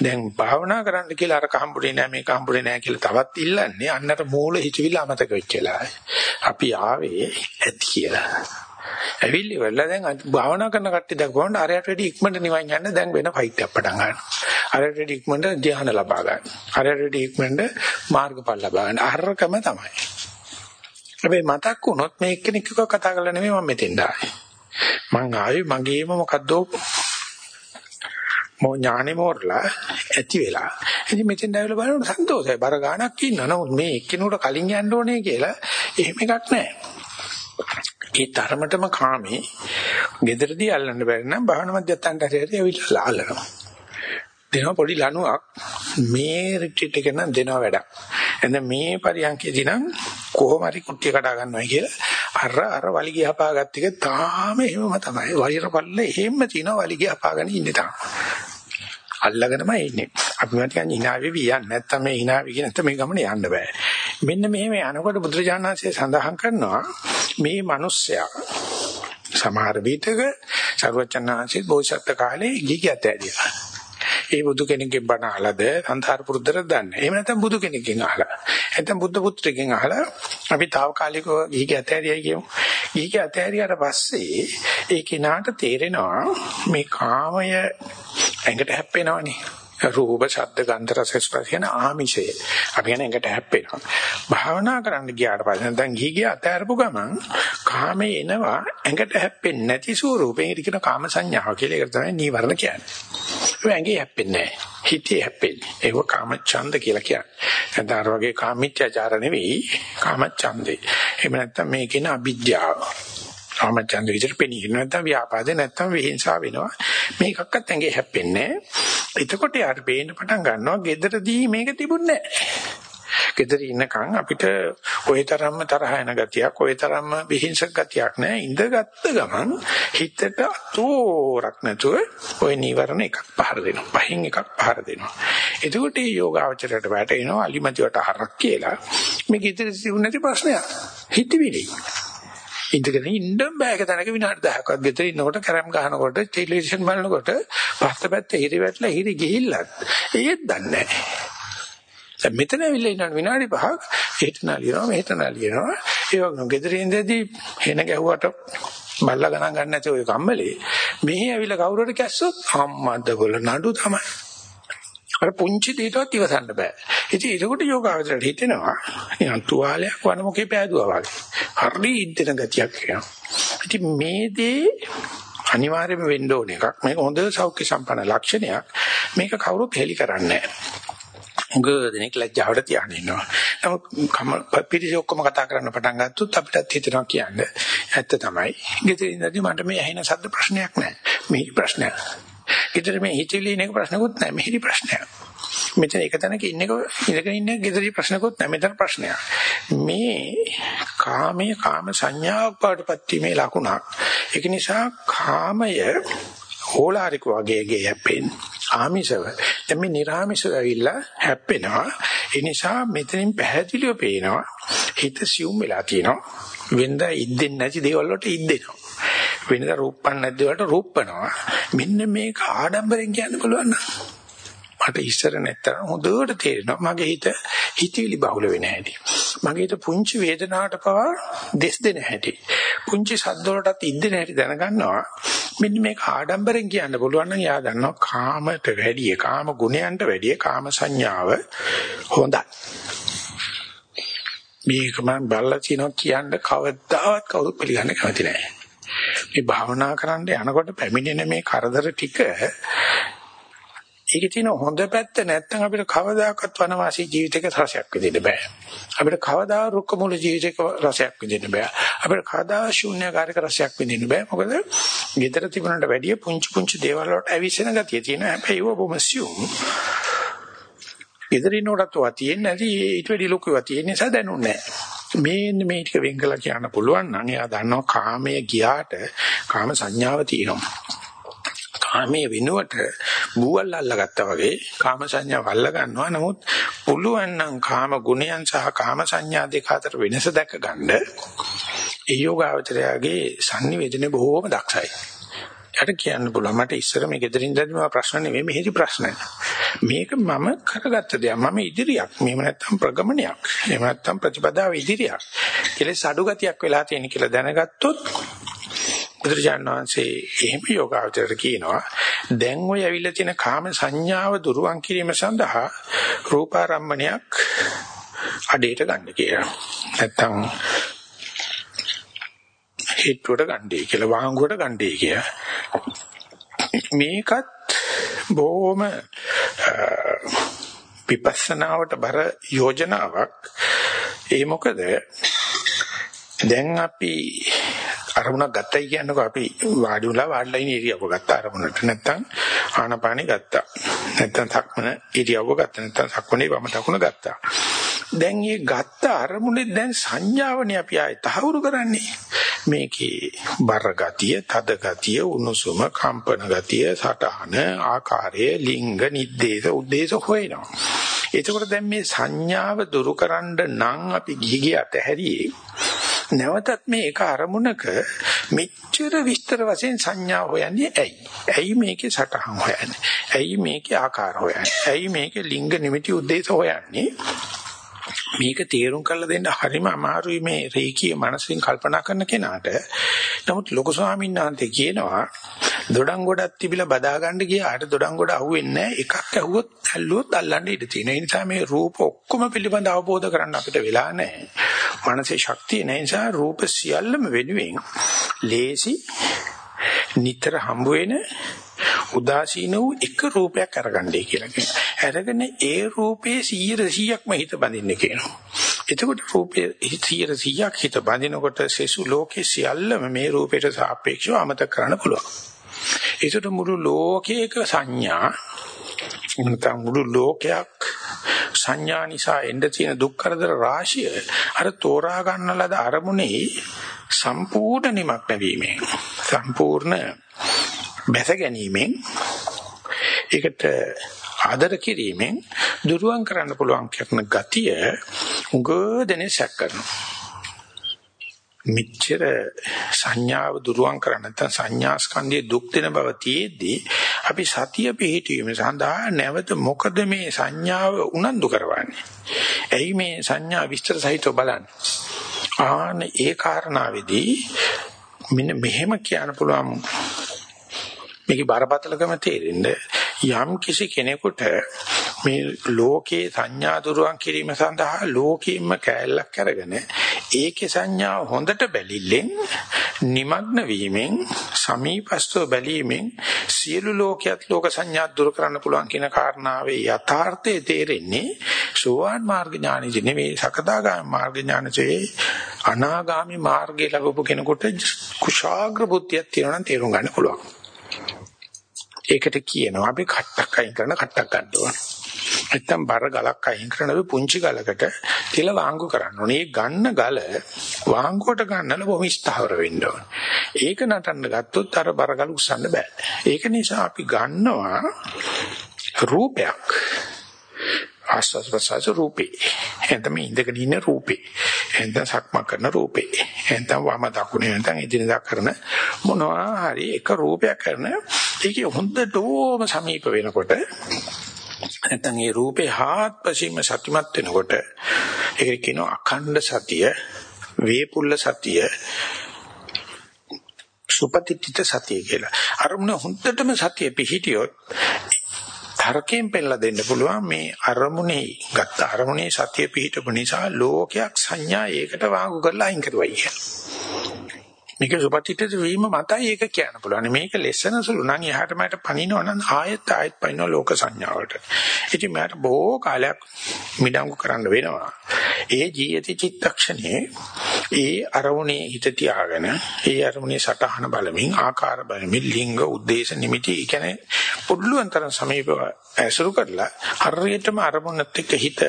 දැන් භාවනා කරන්න කියලා අර කම්බුනේ නෑ මේක හම්බුනේ නෑ කියලා තවත් ඉල්ලන්නේ අන්නතර මූල හිතවිල්ල අමතක වෙච්ච වෙලාවයි. අපි ආවේ ඇති කියලා. ඇවිල්ලි වෙලා දැන් භාවනා කරන කට්ටිය දක්වන්න අරයට වැඩි ඉක්මනට නිවන් යන්න දැන් වෙන ෆයිට් එකක් පටන් ගන්නවා. අරයට වැඩි ඉක්මනට ධ්‍යාන ලබා ගන්න. අරයට වැඩි ඉක්මනට මාර්ගඵල ලබා ගන්න. අරකම තමයි. හැබැයි මතක් වුණොත් මේ එක්කෙනෙක් එක්ක කතා කරලා නෙමෙයි මම මෙතෙන් ආවේ. මං ආවේ මගේම මොකද්දෝ මෝ ඥානෙ මෝරලා ඇති වෙලා. ඉතින් මෙතෙන් දැවිලා බලනකොට සන්තෝෂයි. බර ගාණක් ඉන්නවා. නමුත් මේ එක්කිනුට කලින් යන්න ඕනේ කියලා එහෙම එකක් නැහැ. ඒ තරමටම කාමේ gederදී අල්ලන්න බැරි නම් භාවනා මධ්‍යස්ථානට හරියට ඇවිල්ලා අල්ලනවා. දෙනවා පොඩි ලණුවක් මේ රිට්‍රීට් එක නම් දෙනවා වැඩක්. එඳ මේ පරියන්කේදී නම් කොහොම හරි කුට්ටිය කඩා ගන්නවා කියලා අර අර වලිගය හපාගත්ත එක තාම එහෙමම තමයි. වෛර පල්ල එහෙම්ම තියෙනවා වලිගය හපාගෙන ඉන්නේ තාම. අල්ලගෙනම ඉන්නේ. අපි මත කියන්නේ hina වෙවි යන්නේ නැත්තම් මේ hina වෙවි නැත්තම් මේ ගමන යන්න බෑ. මෙන්න මෙහෙම යනකොට බුදුරජාණන්සේ සඳහන් කරනවා මේ මිනිස්සයා සමහර විටක සර්වචන්නාංශේ බෝසත් කාලේ ගිහියත් ඇදියා. ඒ බුදු කෙනෙක්ගෙන් බණ අහලාද සංසාර පුරුද්දට දන්නේ. එහෙම නැත්නම් බුදු කෙනෙක්ගෙන් අහලා. නැත්නම් බුද්ධ පුත්‍රයෙක්ගෙන් අහලා අපි తాවකාලිකව ගිහිගේ අතහැරියයි කියමු. ගිහිගේ අතහැරියාට පස්සේ ඒ කෙනාට තේරෙනවා මේ කාමය ඇඟට හැප්පෙනවනේ. රූප, ශබ්ද, ගන්ධ, රස, ස්පර්ශ කියන ආමිෂය. අපි කියන එකට හැප්පෙනවා. භාවනා කරන්න ගියාට පස්සේ නැත්නම් ගිහි ගිය අතහැරපු ගමන් කාමේ එනවා ඇඟට හැප්පෙන්නේ නැති ස්වරූපේ ඒක කියන කාම සංඥාව කියලා. ඒක තමයි නීවරණ කියන්නේ. ඒ ඇඟේ හැප්පෙන්නේ නැහැ. හිතේ හැප්පෙන්නේ. ඒක කාම ඡන්ද කියලා කියන්නේ. නැත්නම් අර වගේ කාමීත්‍යචාර නෙවෙයි කාම ඡන්දේ. එහෙම නැත්නම් මේ කියන අවිද්‍යාව. කාමචන්ද විදිහට පෙනී නැත්නම් ව්‍යාපාදේ නැත්නම් විහිංසාව වෙනවා මේකක්වත් ඇඟේ හැප්පෙන්නේ එතකොට යාට පේන්න පටන් ගන්නවා gederදී මේක තිබුණේ නැහැ gederi ඉන්නකන් අපිට ওই තරම්ම තරහ යන ගතියක් ওই තරම්ම විහිංසක ගතියක් නැහැ ඉඳගත්ත ගමන් හිතට තෝරක් නැතුව ওই නීවරණ එකක් පහර දෙනවා පහින් එකක් පහර දෙනවා එතකොට මේ යෝගාවචරයට වැටෙනවා අලිමතිවට හරක් කියලා මේ gederi තිබුණ නැති ප්‍රශ්නයක් හිතවිලි ඉඳගෙන ඉන්න බෑ ඒක තැනක විනාඩි 10ක්වත් ගෙදර ඉන්නකොට කැරම් ගහනකොට ටෙලිවිෂන් බලනකොට පස්ත පැත්තේ හිරි වැටලා හිරි ගිහිල්ලත් ඒත් දන්නේ නැහැ. දැන් මෙතන ඇවිල්ලා ඉන්න විනාඩි 5ක් එහෙට නාලියනවා මෙහෙට නාලියනවා ඒ වගේම ගෙදර ඉඳදී හෙන ගැහුවට බල්ලා ගණන් ගන්න නැති ඔය කම්මලේ මෙහි ඇවිල්ලා කවුරුහරි කැස්සොත් අම්මද්ද බොල නඩු තමයි. අර පුංචි දෙයටවත් ඉවසන්න බෑ. ඉතින් ඒකට යෝගාවචරයට හිතෙනවා නිකන් තුවාලයක් වනමුකේ පෑදුවා වගේ. හරි ඉද්දෙන ගතියක් එනවා. ඉතින් මේ දේ අනිවාර්යයෙන්ම වෙන්න ඕන එකක්. මේක හොඳ සෞඛ්‍ය සම්පන්න ලක්ෂණයක්. මේක කවුරුත් හෙලි කරන්නේ නැහැ. උග දෙනෙක් ලැජ්ජාවට තියාගෙන ඉන්නවා. නමුත් පිටිසි ඔක්කොම කතා කරන්න පටන් ගත්තොත් අපිටත් හිතෙනවා කියන්නේ ඇත්ත තමයි. ගෙදරින් ඉඳි මට මේ ඇහෙන සද්ද ප්‍රශ්නයක් නැහැ. මේ ප්‍රශ්නයක්. ගෙදර මේ හිතවිලි ඉන්න එක ප්‍රශ්නකුත් නැහැ. මෙහෙදි ප්‍රශ්නයක්. මෙතන එක තැනක ඉන්න එක ඉඳගෙන ඉන්න ගෙදරි ප්‍රශ්නකුත් නැහැ. මෙතන ප්‍රශ්නයක්. මේ කාමයේ කාම සංඥාවක් පාටපත් වීමේ ලකුණක්. ඒක නිසා කාමය හෝලාරික වගේගේ හැපෙන ආමිෂව දැන් මේ නිර්ආමිෂව ඇවිල්ලා හැප්පෙනවා ඒ නිසා මෙතනින් පැහැදිලිව පේනවා හිත සියුම් වෙලා තියෙනවා වෙනදා ඉද්දෙන්නේ නැති දේවල් වලට ඉද්දෙනවා වෙනදා රූපපන් නැද්ද වලට රූපනවා. මෙන්න මේක ආඩම්බරෙන් කියන්න පුළුවන් නම් මට ඉස්සර නැත්තම් හොඳට තේරෙනවා මගේ හිත හිතවිලි බහුල වෙන හැටි. මගේ හිත පුංචි වේදනාවට පවා දෙස් දෙන හැටි. පුංචි සද්ද වලටත් ඉද්දෙන හැටි දැනගන්නවා. මෙන්න මේක ආඩම්බරෙන් කියන්න පුළුවන් නම් එයා දන්නවා කාමයට වැඩිය කාම ගුණයන්ට වැඩිය කාම සංඥාව හොඳයි. මේක මම බල්ලා තියනවා කියන්න කවදාවත් කවුරුත් පිළිගන්න කැමති නැහැ. මේ භාවනා කරන්න යනකොට පැමිණෙන මේ කරදර ටික ඒකේ තියෙන හොඳ පැත්ත නැත්නම් අපිට කවදාකවත් වනවාසී ජීවිතයක රසයක් විඳින්න බෑ. අපිට කවදා රුක්ක මුල ජීවිතයක රසයක් විඳින්න බෑ. අපිට කවදා ශූන්‍යකාරක රසයක් විඳින්න බෑ. මොකද ගෙදර තිබුණාට වැඩිය පුංචි පුංචි දේවල් වලට ඇවිස්සෙන ගතිය තියෙනවා. හැබැයි ඒව බොහොම සියුම්. ගෙදරිනෝටත් වා තියෙන්නේ නැති ඊට වැඩි ලොකුවා තියෙන නිසා දැනුන්නේ නැහැ. මේ මේ ටික වෙන් කළා කියන්න පුළුවන් නම් එයා දන්නවා කාමයේ ගියාට කාම සංඥාව තියෙනවා. කාමයේ වෙනුවට බූවල් අල්ලගත්තා වගේ කාම සංඥාව අල්ල ගන්නවා. නමුත් පුළුවන් නම් කාම ගුණයන් සහ කාම සංඥා දෙක අතර වෙනස දැක ගන්න ඒ යෝගාවචරයාගේ sannivedana බොහෝම දක්ෂයි. යට කියන්න පුළුවන් මට ඉස්සර මේ gederin දැදිම ප්‍රශ්න නෙවෙයි මෙහෙදි ප්‍රශ්නයි. මේක මම කරගත්ත දෙයක්. මම ඉදිරියක්. මෙහෙම නැත්තම් ප්‍රගමනයක්. එහෙම නැත්තම් ප්‍රතිපදාව ඉදිරියක්. කෙලෙස් අඩු ගතියක් වෙලා තියෙන කියලා දැනගත්තොත් බුදුරජාණන් වහන්සේ එහෙම යෝගාවචරයට කියනවා දැන් ඔය ඇවිල්ලා තියෙන කාම සංඥාව දුරුවන් කිරීම සඳහා රූපාරම්මණයක් අඩේට ගන්න කියලා. නැත්තම් හිටුවට ගන්නයි කියලා වාංගුවට ගන්නයි කියලා. මේකත් බොහොම විපස්සනාවට බර යෝජනාවක්. ඒ මොකද දැන් අපි අරමුණක් ගත්තයි කියන්නකෝ අපි වාඩි වුණා වාඩිලා ඉන්න ඉරියව්ව ගත්ත අරමුණට නැත්තම් ආනපානෙ ගත්තා නැත්තම් සක්මන ඉරියව්ව ගත්තා නැත්තම් සක්මනේ වම දකුණ ගත්තා දැන් මේ ගත්ත අරමුණේ දැන් සංඥාවනේ අපි ආයේ තහවුරු කරන්නේ මේකේ බර ගතිය තද ගතිය උණුසුම කම්පන ගතිය සටහන ආකාරය ලිංග නිද්දේශ උද්දේශ හොයනවා එතකොට දැන් මේ සංඥාව දුරු කරන්න නම් අපි ගිහි ගිය අතහැරියේ නැවතත් මේ එක අරමුණක මෙච්චර විස්තර වශයෙන් සංඥා හොයන්නේ ඇයි? ඇයි මේකේ සටහන් හොයන්නේ? ඇයි මේකේ ආකාර හොයන්නේ? ඇයි මේකේ ලිංග නිමිති උද්දේශ හොයන්නේ? මේක තේරුම් කරලා දෙන්න හරිම අමාරුයි මේ රේකී මනසින් කල්පනා කරන කෙනාට. නමුත් ලොකු ස්වාමීන් වහන්සේ කියනවා දොඩම් ගොඩක් තිබිලා බදා ගන්න ගියාට දොඩම් ගොඩ අහුවෙන්නේ නැහැ. එකක් ඇහුවොත් ඇල්ලුවොත් අල්ලන්න ඉඩ තියෙනවා. ඒ නිසා මේ රූප ඔක්කොම පිළිබඳ අවබෝධ කරගන්න අපිට වෙලා නැහැ. මනසේ ශක්තිය නැහැ නිසා රූප සියල්ලම වෙනුවෙන් ලේසි නිතර හම්බ වෙන උදාසීන වූ එක රූපයක් අරගන්නයි කියලා කියනවා. අරගෙන ඒ රූපේ 100%ක්ම හිත බඳින්න කියනවා. එතකොට රූපේ 100%ක් හිත බඳිනකොට සෙසු ලෝකේ සියල්ලම මේ රූපයට සාපේක්ෂව අමතක කරන්න පුළුවන්. ඒකට මුළු ලෝකයක සංඥා නැත්නම් මුළු ලෝකයක් සංඥා නිසා එන්න තියෙන දුක් කරදර රාශිය අර තෝරා ගන්න ලද අරමුණේ සම්පූර්ණ නිමක් නැවීමෙන් සම්පූර්ණ බැස ගැනීමෙන් ඒකට ආදර කිරීමෙන් දුරුවන් කරන්න පුළුවන් කරන ගතිය උගදෙනේ සැක කරනවා මෙච්චර සංඥාව දුරුවන් කරන්න නැත්නම් සංඥා ස්කන්ධයේ දුක් දෙන බව තියේදී අපි සතිය පිහිටීම සඳහා නැවත මොකද මේ සංඥාව උනන්දු කරවන්නේ? ඇයි මේ සංඥා විස්තර සහිතව බලන්නේ? ආන ඒ කාරණාවේදී මෙන්න මෙහෙම කියන්න පුළුවන් මේකේ බරපතලකම තේරෙන්න යම් කිසි කෙනෙකුට මේ ලෝකේ සංඥා දුරුවන් කිරීම සඳහා ලෝකෙින්ම කැලලක් අරගෙන ඒකේ සංඥා හොඳට බැලිල්ලෙන් নিমগ্ন වීමෙන් සමීපස්තව බැලීමෙන් සියලු ලෝකයක් ලෝක සංඥා දුරු කරන්න පුළුවන් කියන කාරණාවේ යථාර්ථය තේරෙන්නේ සෝවාන් මාර්ග ඥානෙදි නෙවෙයි සකදාගාමී මාර්ග ඥානසේ අනාගාමී මාර්ගය ලැබපු කෙනෙකුට කුශාග්‍ර බුද්ධියක් තියෙනවා නම් තේරුම් ගන්න පුළුවන්. ඒකට කියනවා අපි කට්ටක් අයින් කරන කට්ටක් ගන්න ඕන. නැත්තම් බර ගලක් අයින් කරන අපි පුංචි ගලකට තිල වාංගු කරන්න ඕනේ. ගන්න ගල වාංගුවට ගන්නල බොහොම ස්ථාවර වෙන්න ඕන. ඒක නටන්න ගත්තොත් අර බර ගල උස්සන්න බෑ. ඒක නිසා අපි ගන්නවා රූපයක්. ආස්වාද ප්‍රසආස රූපේ. එතන ඉඳගෙන ඉන්න රූපේ. එතන සක්ම කරන රූපේ. එතන වම දකුණේ එතන ඉදිනදා කරන මොනවා හරි එක රූපයක් කරන ඒකේ හොඳටම සමීප වෙනකොට නැත්නම් ඒ රූපේ හාත්පසින්ම සතිමත් වෙනකොට ඒක කියනවා අඛණ්ඩ සතිය වේපුල්ල සතිය සුපතිත්‍ිත සතිය කියලා. අරමුණ හොඳටම සතිය පිහිටියොත් තර්කයෙන් පෙන්නලා දෙන්න පුළුවන් මේ අරමුණේ ගත්ත අරමුණේ සතිය පිහිටපු නිසා ලෝකයක් සංඥා ඒකට වාගු කරලා අයින් කරුවයි කියලා. මේක සුපතිත්‍ිත වීම මතයි ඒක කියන්න පුළුවන්. මේක ලෙසන සුළු නම් එහාට මට පණිනව නම් ආයෙත් ආයෙත් පණිනව ලෝක සංඥාවට. ඉතින් මට බොහෝ කාලයක් මිඩංගු කරන්න වෙනවා. ඒ ජීවිත චිත්තක්ෂණේ ඒ අරමුණේ හිත තියාගෙන ඒ අරමුණේ සටහන බලමින් ආකාර බලමින් ලිංග උද්දේශ නිමිති කියන්නේ පුදුලුවන් තරම් සමීපව ඇසුරු කරලා හරියටම අරමුණත් එක්ක හිත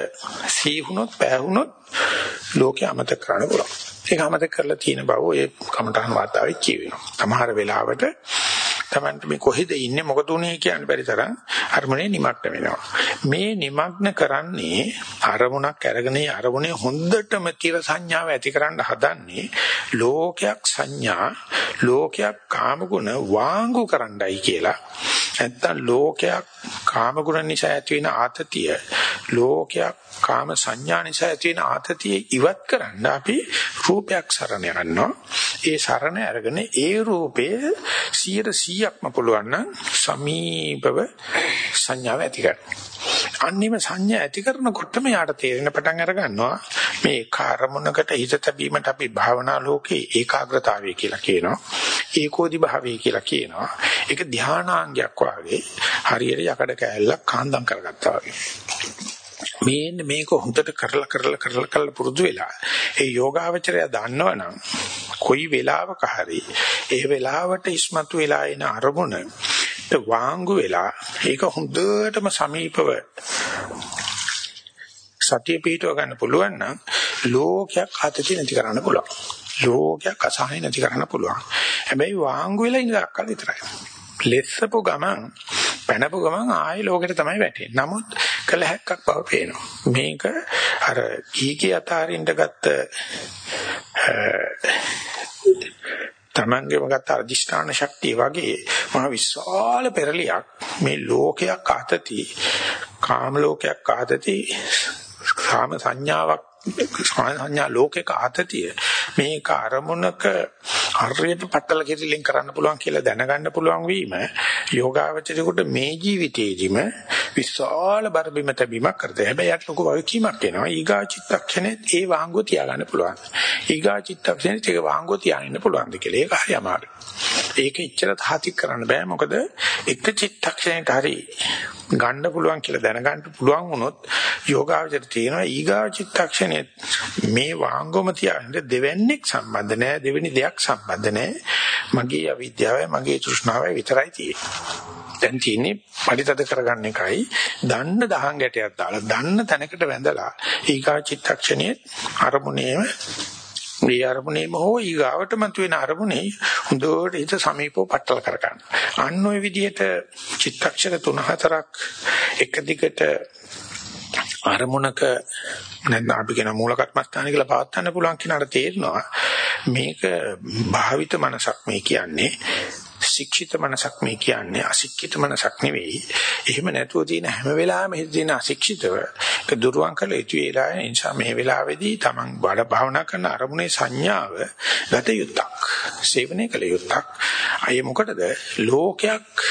සීහුනොත් පෑහුනොත් ලෝකේ අමතක කරන්න පුළුවන්. ඒක අමතක කරලා තියෙන බව ඔය කමඨහන් වාතාවේ කියවෙනවා. සමහර වෙලාවට Tamanට මේ කොහෙද ඉන්නේ මොකද උනේ කියන්න බැරි තරම් අරමුණේ නිමග්න වෙනවා. මේ නිමග්න කරන්නේ අරමුණක් අරගෙන අරමුණේ හොඳටම තිර සංඥාව ඇතිකරන්න හදන්නේ ලෝකයක් සංඥා ලෝකයක් කාමගුණ වාංගු කරන්නයි කියලා. නැත්තම් ලෝකයක් කාමගුණ නිසා ඇති වෙන ආතතිය ලෝකයක් කාම සංඥා නිසා ඇති වෙන ආතතිය ඉවත් කරන්න අපි රූපයක් සරණ යනවා. ඒ සරණ අරගෙන ඒ රූපේ 100%ක්ම පුළුවන් නම් සමීපව සංඥාව ඇති කරගන්න. අන්නිම සංඥා ඇති කරනකොටම යාට තේරෙන පටන් අර ගන්නවා මේ කාර්මුණකට හිත තැබීමට අපි භාවනා ලෝකේ ඒකාග්‍රතාවය කියලා කියනවා ඒකෝදි භාවය කියලා කියනවා ඒක ධානාංගයක් වාගේ හරියට යකඩ කෑල්ලක් කාන්දම් කරගත්තා වගේ මේන්න මේක හොඳට කරලා කරලා කරලා කරලා පුරුදු වෙලා ඒ යෝගාවචරය දන්නවනම් කොයි වෙලාවක හරි ඒ වෙලාවට ඉස්මතු වෙලා එන අරමුණ වාංගු වෙලා ඒක හොඳටම සමීපව සතිය පිටව ගන්න පුළුවන් නම් ලෝකයක් අතති නැති කරන්න පුළුවන්. ලෝකයක් අසහනෙ නැති කරන්න පුළුවන්. හැබැයි වාංගු වෙලා ඉඳලා අක්කල් විතරයි. ලෙස්සපු ගමන් පැනපු ගමන් ආයෙ ලෝකෙට තමයි වැටෙන්නේ. නමුත් කළ හැක්කක් බව පේනවා. මේක අර කීකී අතාරින්න ගත්ත තමන්ගේම ගත්ත අධිෂ්ඨාන ශක්තිය වගේ මහ විශාල පෙරලියක් මේ ලෝකයක් ආතති කාම ලෝකයක් ආතති කාම සංඥාවක් සංඥා ලෝකයක ආතතිය මේක අරමුණක හරියට පట్టල කිරිලින් කරන්න පුළුවන් කියලා දැනගන්න පුළුවන් වීම යෝගාවචරයට මේ ජීවිතේදිම විශාල බරබිම තැබීමක් කරතේ. හැබැයි යට ලොකු වගකීමක් එනවා. ඊගා චිත්තක්ෂණෙත් ඒ වාංගුව තියාගන්න පුළුවන්. ඊගා චිත්තක්ෂණෙත් ඒක වාංගුව තියාගන්න පුළුවන්ද කියලා. ඒක හරි අමාරුයි. ඒක එච්චර තාතික් කරන්න බෑ. මොකද එක චිත්තක්ෂණයට හරි ගන්න පුළුවන් කියලා දැනගන්න පුළුවන් වුණොත් යෝගාවචර තියෙනවා ඊගා චිත්තක්ෂණෙත් මේ වාංගුවම තියාගන්න දෙන්නෙක් සම්බන්ධ නැහැ දෙවෙනි දෙයක් සම්බන්ධ නැහැ මගේ අවිද්‍යාවයි මගේ තෘෂ්ණාවයි විතරයි තියෙන්නේ. දැන් තියෙන්නේ පරිතද කරගන්න එකයි. දන්න දහං ගැටයක් දාලා දන්න තැනකට වැඳලා ඊගා චිත්තක්ෂණයේ අරමුණේම මේ අරමුණේම හෝ ඊගාවට මතුවෙන අරමුණේ හොඳට හිත සමීපව පටල කරගන්න. අන්න ওই විදිහට චිත්තක්ෂණ 3-4ක් එක දිගට අරමුණක නැත්නම් අපි කියන මූල කර්මස්ථාන කියලා පවත්වන්න පුළුවන් කෙනාට තේරෙනවා මේක භාවිත මනසක් මේ කියන්නේ ශික්ෂිත මනසක් මේ කියන්නේ අශික්ෂිත මනසක් නෙවෙයි. එහෙම නැතුව තියෙන හැම වෙලාවෙම හිත තියෙන අශික්ෂිතව ඒක දුරුවන් කළ යුතු වෙලා ඒ නිසා මේ වෙලාවේදී Taman බඩ භාවනා කරන අරමුණේ සංඥාව ගත යුත්තක්. සේවනයේ කළ යුත්තක්. අය මොකටද? ලෝකයක්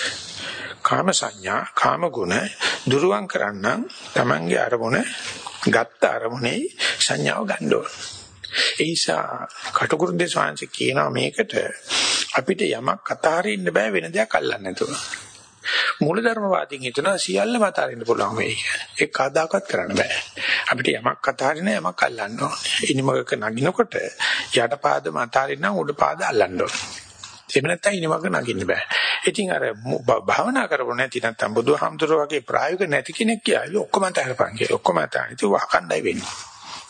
කාම සංඥා කාම ගුණ දුරුවන් කරන්න Tamanගේ අරමුණ ගත්ත අරමුණේ සංඥාව ගන්න ඕන. ඒ නිසා කටුකුරුන්දේ ස්වාමීන් කියනවා මේකට අපිට යමක් අතහරින්න බෑ වෙන දෙයක් අල්ලන්න නැතුව. මූලධර්මවාදීන් හිතන සියල්ලම අතහරින්න පුළුවන් වෙයි කියලා. ඒක කවදාකවත් කරන්න බෑ. අපිට යමක් අතහරින්න යමක් අල්ලන්න ඕනේ. ඉනිමගක නගිනකොට යටපාදම අතහරින්න උඩ පාද අල්ලන්න ඕනේ. එහෙම නැත්නම් ඉනිමගක නගින්න බෑ. ඉතින් අර භාවනා කරපො නැති නැත්නම් බුදුහාමුදුරුවෝ වගේ ප්‍රායෝගික නැති කෙනෙක් කියයි ඔක්කොම අතහරපන් කියලා. ඔක්කොම අතහරින්න ඉතින් වහකණ්ඩයි වෙන්නේ.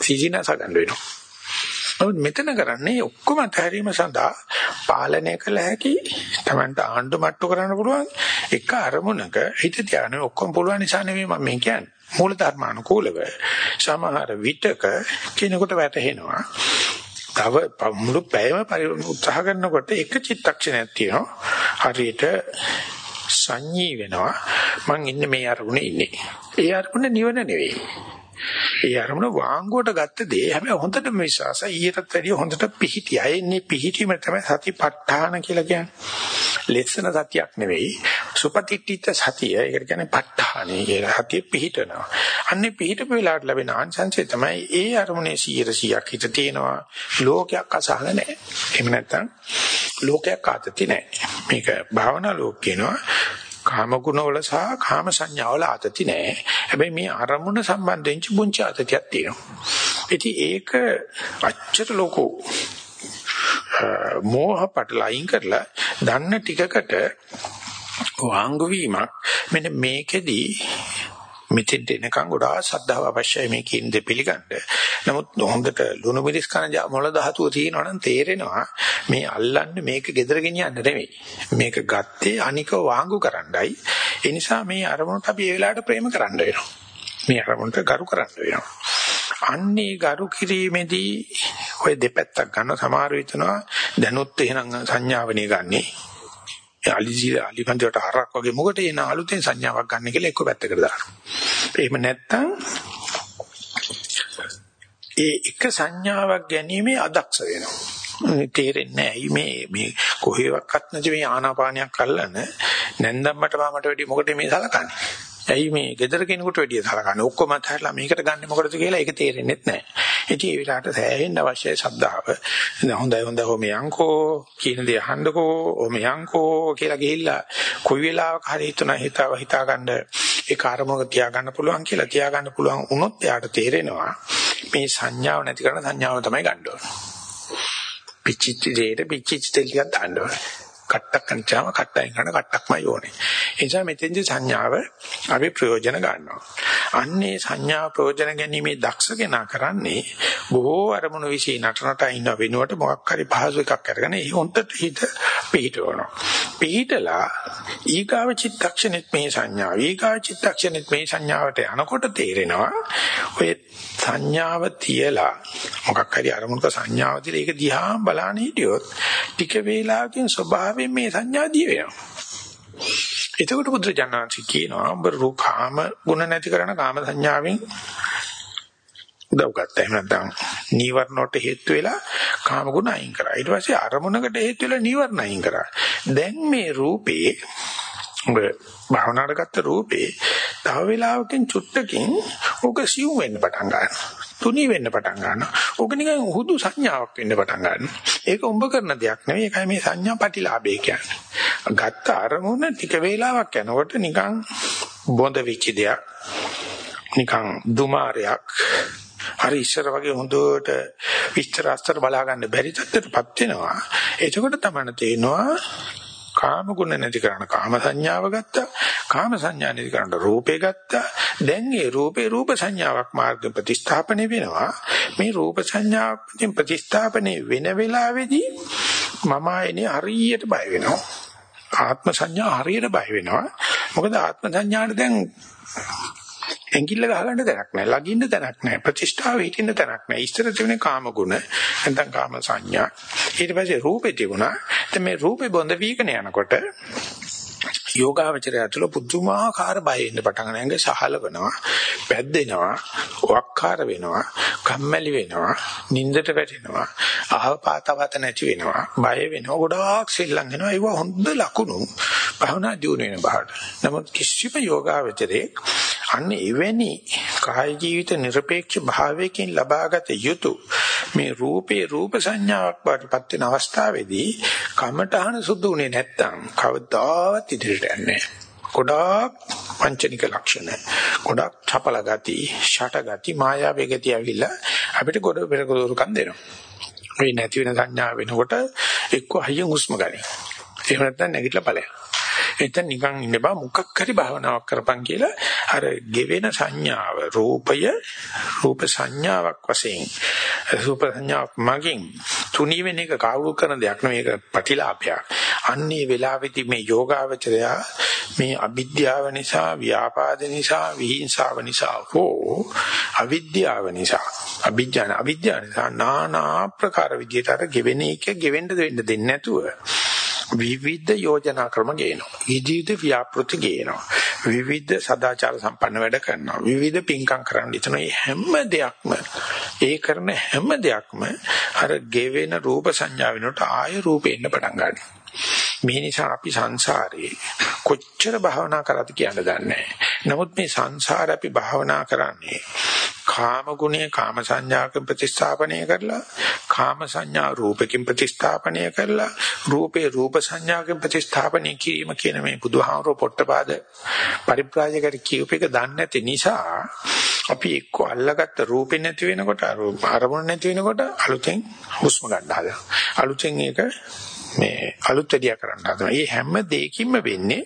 සීජිනස ගන්න වෙනවා. නමුත් මෙතන කරන්නේ ඔක්කොම අතහැරීම සඳහා පාලනය කළ හැකි Tamanට ආණ්ඩු මට්ටු කරන්න පුළුවන් එක අරමුණක හිත තියාගෙන ඔක්කොම පුළුවන් නිසා නෙමෙයි මම මේ කියන්නේ මූල ධර්මානුකූලව සමහර විටක කෙනෙකුට වැටහෙනවා තව මුළු පැයම උත්සාහ කරනකොට එක චිත්තක්ෂණයක් තියෙනවා. හරියට සංඤී වෙනවා. මං ඉන්නේ මේ අරමුණේ ඉන්නේ. ඒ අරමුණ නිවන නෙවෙයි. ඒ අරමුණ වාංගුවට ගත්ත දේ හැබැයි හොඳටම විශ්වාසයි ඊටත් වැඩිය හොඳට පිහිටියා. එන්නේ පිහිටීම තමයි සතිපට්ඨාන කියලා කියන්නේ. ලෙස්සන සතියක් නෙවෙයි. සුපතිට්ඨිත සතිය. ඒකට කියන්නේ ප ဋ ාණේ කියලා. සතිය පිහිටනවා. අන්නේ පිහිටපු වෙලාවට ලැබෙන ආංශංශය තමයි ඒ අරමුණේ 100%ක් හිත තියෙනවා. ලෝකයක් අසහන නැහැ. එහෙම නැත්නම් ලෝකයක් ආතති නැහැ. මේක භාවනා ලෝක කියනවා. කාම ගුණ වල සහ කාම සංඥා වල ආතති නෑ. හැබැයි මේ අරමුණ සම්බන්ධයෙන් පුංචි ආතතියක් තියෙනවා. ඉතින් ඒක අච්චර ලොකෝ මෝහ පටලයින් කරලා දන්න ටිකකට වාංගු වීමක් මෙන්න මේකෙදී මෙතෙන්ට එනකන් ගොඩාක් ශ්‍රද්ධාව අවශ්‍යයි මේ කියන දේ පිළිගන්න. නමුත් හොඳට ලුණු මිරිස් කන මොළ ධාතුව තියෙනවා නම් තේරෙනවා මේ අල්ලන්නේ මේක gedera ගෙනියන්න නෙමෙයි. මේක ගත්තේ අනික වාංගු කරන්නයි. ඒ නිසා මේ අරමුණට අපි ඒ වෙලාවට ප්‍රේම කරන්න වෙනවා. මේ අරමුණට ගරු කරන්න වෙනවා. අන්නේ ගරු කිරීමේදී ඔය දෙපැත්තක් ගන්න සමහර විටනවා දැනුත් එහෙනම් සංඥාවනේ ගන්නේ අලිසි අලිපන්දට හරක් වගේ මොකට එන අලුතෙන් සංඥාවක් ගන්න කියලා එක්ක පැත්තකට දානවා. එහෙම නැත්තම් ඒ එක සංඥාවක් ගැනීමේ අදක්ෂ වෙනවා. තේරෙන්නේ නැහැ. මේ මේ කොහේවත් නැති මේ ආනාපානයක් අල්ලන නැන්දම්මට මාමට වැඩි මොකටද මේ සලකන්නේ? ඇයි මේ gedara කෙනෙකුට වැඩිය සලකන්නේ? ඔක්කොම අතහැරලා මේකට ගන්නෙ මොකටද කියලා ඒක තේරෙන්නේ නැහැ. ඉතින් ඒ විලාට සෑහෙන්න අවශ්‍යයි ශ්‍රද්ධාව. දැන් හොඳයි හොඳයි ඔහොම යන්කෝ කියන දේ අහන්නකෝ ඔහොම යන්කෝ කියලා ගිහිල්ලා කොයි වෙලාවක හරි හිතන හිතාව හිතා ගන්න ඒ කාර්මෝග තියාගන්න පුළුවන් කියලා තියාගන්න පුළුවන් වුණොත් එයාට තේරෙනවා මේ සංඥාව නැති කරන සංඥාව තමයි ගන්න ඕනේ. පිච්චිච්ච දෙයට පිච්චිච්ච දෙයක් ගන්න ඕනේ. කට්ටක් කන්චාම කට්ටයෙන් කරන කට්ටක්මයි ඕනේ. ඒ නිසා මෙතෙන්දි සංඥාව අපි ප්‍රයෝජන ගන්නවා. අන්නේ සංඥා ප්‍රයෝජන ගැනීමේ දක්ෂ කෙනා කරන්නේ බොහෝ අරමුණු વિશે නටනට ඉන්න වෙනුවට මොකක් හරි පහසු එකක් අරගෙන ඒ හොන්ට හිත පිහිටවනවා. පිහිටලා ඊගාව චිත්තක්ෂණෙත් මේ සංඥාව ඊගාව චිත්තක්ෂණෙත් මේ සංඥාවට යනකොට තේරෙනවා ඔය සංඥාව තියලා මොකක් හරි අරමුණක සංඥාව තියලා ඒක දිහා බලන හිටියොත් ටික වේලාවකින් ස්වභාවයෙන් මේ සංඥා දිය වෙනවා. එතකොට බුදුරජාණන්සි කියනවා ඔබ රූකාම ගුණ නැති කරන කාම සංඥාවෙන් උදව් ගත්තා. එහෙම නැත්නම් නීවරණ වලට හේතු වෙලා කාම ගුණ අයින් කරා. ඊට පස්සේ අරමුණකට හේතු වෙලා නීවරණ අයින් කරා. දැන් මේ රූපේ ඔබ භාවනාවට ගත්ත රූපේ තව වෙලාවකින් චුට්ටකින් ඕක සිව් වෙන්න පටන් ගන්නවා. තුනී වෙන්න පටන් ගන්නවා. ඕක නිකන් හුදු සංඥාවක් වෙන්න පටන් ගන්නවා. ඒක උඹ කරන දෙයක් නෙවෙයි. ඒකයි මේ සංඥා ප්‍රතිලාභය කියන්නේ. ගත්ත අරමුණ ටික වේලාවක් යනකොට නිකන් බොඳ වෙච්ච දෙයක්. නිකන් දුමාරයක්. හරි ඉස්සර වගේ හොඳට විස්තර අස්තර බලා ගන්න බැරි තත්ත්වයටපත් වෙනවා. එතකොට තමයි තේනවා කාම ගුණ නැති කරන කාම සංඥාව ගත්තා. කාම සංඥා නැති කරන රූපේ ගත්තා. දැන් ඒ රූපේ රූප සංඥාවක් මාර්ග ප්‍රතිස්ථාපනය වෙනවා. මේ රූප සංඥාවෙන් ප්‍රතිස්ථාපනය වෙන වෙලාවේදී මම ආයේ හරියට බය වෙනවා. ආත්ම සංඥා හරියට බය වෙනවා. මොකද ආත්ම සංඥාට දැන් ඇඟිල්ල ගහගන්න තැනක් නැහැ. ලගින්න තැනක් නැහැ. ප්‍රතිෂ්ඨාව හිටින්න තැනක් නැහැ. ඉස්තර තිබුණේ කාම ගුණ නැත්නම් කාම සංඥා. ඊට පස්සේ රූපේ තිබුණා. දැන් මේ රූපේ බොඳ වීකන යනකොට යෝගාවචරය ඇතුළ පුදුමාකාර බය එන්න පටන් ගන්න ඇඟ සහලවනවා පැද්දෙනවා වක්කාර වෙනවා කම්මැලි වෙනවා නින්දට වැටෙනවා ආහපාතවත නැති වෙනවා බය වෙනවා ගොඩාක් සෙල්ලම් වෙනවා ඒව හොඳ ලකුණු භවනා දියුණු වෙන බාට නමුත් කිසිම යෝගාවචරයේ අන්න එවැනි කාය ජීවිත নিরপেক্ষ භාවයකින් ලබාගත යුතු මේ රූපේ රූප සංඥාවක් බාටපත් වෙන අවස්ථාවේදී කමඨහන සුද්ධුනේ නැත්තම් කවදාවත් ඉදිරියට යන්නේ ගොඩාක් වංචනික ලක්ෂණ ගොඩාක් චපල ගති ෂට ගති මායාවේ ගති ඇවිල්ලා අපිට ගොඩ පෙරක දෝරුකම් දෙනවා මේ නැති වෙන සංඥා වෙනකොට එක්ක හයියෙන් හුස්ම ගන්න. එහෙම නැත්නම් නැගිටලා ඵලයක්. එතන නිකන් ඉන්න බා මොකක් හරි භාවනාවක් කරපන් කියලා අර ගෙවෙන සංඥාව රූපය රූප සංඥාවක් වශයෙන් රූප සංඥාවක් මගින් තුනී වෙන එක කවුරු කරන දෙයක් නෙවෙයි ඒක ප්‍රතිලාභයක්. අන්නේ වෙලාවෙදි මේ යෝගාවචරය මේ අවිද්‍යාව නිසා ව්‍යාපාද නිසා විහිංසාව නිසා හෝ අවිද්‍යාව නිසා අවිජ්ජාන අවිද්‍යාව නිසා নানা ආකාර විදියට අර ගෙවෙන එක ගෙවෙන්න දෙන්න දෙන්නේ නැතුව විවිධ යෝජනා ක්‍රම ගේනවා. විවිධ ව්‍යාපෘති ගේනවා. විවිධ සදාචාර සම්පන්න වැඩ කරනවා. විවිධ පින්කම් කරන්න ඉතන හැම දෙයක්ම ඒ කරන හැම දෙයක්ම අර ගෙවෙන රූප සංඥා වෙනකොට ආය රූපෙන්න පටන් ගන්නවා. මේ නිසා අපි සංසාරේ කොච්චර භාවනා කරාද කියන්න දන්නේ නමුත් මේ සංසාර අපි භාවනා කරන්නේ කාම ගුණය කාම සංඥාක ප්‍රතිස්ථාපනය කරලා කාම සංඥා රූපකින් ප්‍රතිස්ථාපනය කරලා රූපේ රූප සංඥාකින් ප්‍රතිස්ථාපනය කිරීම කියන මේ බුදුහාමරෝ පොට්ටපාද පරිප්‍රාජකට කියූප එක දන්නේ නැති නිසා අපි එක්ක අල්ලගත්ත රූපේ නැති වෙනකොට අරමුණ නැති වෙනකොට අලුතෙන් හුස්ම ගන්න හදනවා. අලුතෙන් ඒක මේ අලුත් වැඩියා කරන්න හදනවා. මේ හැම දෙයකින්ම වෙන්නේ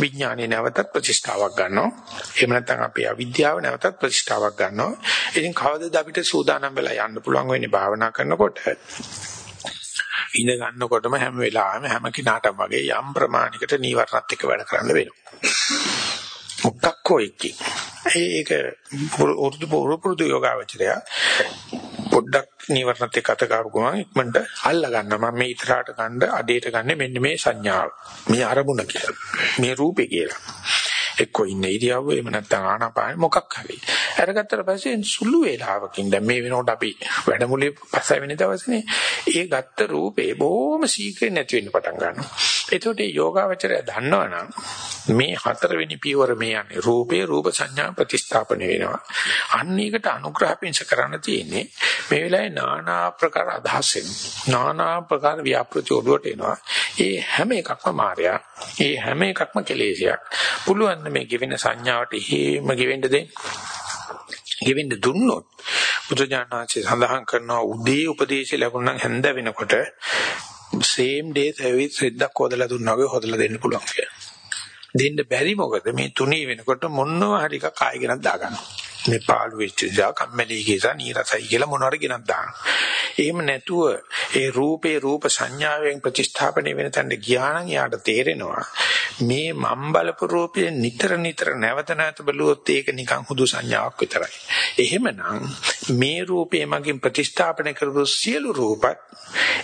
විඥානේ නැවතත් ප්‍රතිෂ්ඨාවක් ගන්නවා. එහෙම නැත්නම් අපේ අවිද්‍යාව නැවතත් ප්‍රතිෂ්ඨාවක් ගන්නවා. ඉතින් කවදද අපිට සූදානම් වෙලා යන්න පුළුවන් වෙන්නේ භාවනා කරනකොට? ඉඳ ගන්නකොටම හැම වෙලාවෙම හැම කිනාටම වගේ යම් ප්‍රමාණයකට නීවරණත් එක්ක වැඩ කරන්න වෙනවා. මොකක් හෝ එකකින්. ඒක උරුදු පුරුදු යෝගාවචරය පොඩ්ඩක් නීවරණත් එක්ක අත ගාපු ගමන් ඉක්මනට අල්ල ගන්නවා මම මේ ඉතරාට ගන්න අඩේට ගන්න මෙන්න මේ සංඥාව. මේ අරමුණ කියලා. මේ රූපේ කියලා. එක්කෝ ඉන්න ඉරියව්ව එහෙම නැත්නම් ආනාපාන මොකක් හරි. අරගත්තට පස්සේ සුළු වේලාවකින් දැන් මේ වෙනකොට අපි වැඩමුළුවේ පස්සේ වෙන දවසනේ ඒ ගත්ත රූපේ බොහොම ශීඝ්‍රයෙන් නැති වෙන්න පටන් ගන්නවා. එතකොට මේ යෝගාවචරය දන්නවනම් මේ හතරවෙනි පියවර මේ යන්නේ රූපේ රූප සංඥා ප්‍රතිස්ථාපන වෙනවා. අන්න ඒකට අනුග්‍රහ පිංස කරන්න තියෙන්නේ මේ වෙලාවේ নানা ආකාර අදහස් එනවා. নানা ආකාර ව්‍යාපෘති ඔළුවට එනවා. ඒ හැම එකක්ම මායя. ඒ හැම එකක්ම කෙලෙසයක්. පුළුවන් මේ ගෙවෙන සංඥාවට හේම ගෙවෙන්න දෙන්න. ගෙවෙන්න දුන්නොත් බුදුජානනාංශය සඳහන් කරනවා උදේ උපදේශය ලැබුණා නම් හැඳ වෙනකොට same day service රෙද්දක් හොදලා දුන්නා වගේ හොදලා දෙන්න පුළුවන් කියලා. දෙන්න බැරි මොකද මේ තුනී වෙනකොට මොනවා හරි එකක් ආයෙ දාගන්නවා. මේ පාළු වෙච්ච නිසා කම්මැලි කියලා නීරසයි කියලා මොනවාරි ගෙනත් දානවා. එහෙම නැතුව ඒ රූපේ රූප සංඥාවෙන් ප්‍රතිස්ථාපනය වෙන තැනට ගියා නම් යාට තේරෙනවා මේ මම් බලපු රූපය නිතර නිතර නැවත නැවත බලුවොත් ඒක නිකන් හුදු සංඥාවක් විතරයි. එහෙමනම් මේ රූපේ මගින් ප්‍රතිස්ථාපනය කරපු සියලු රූපත්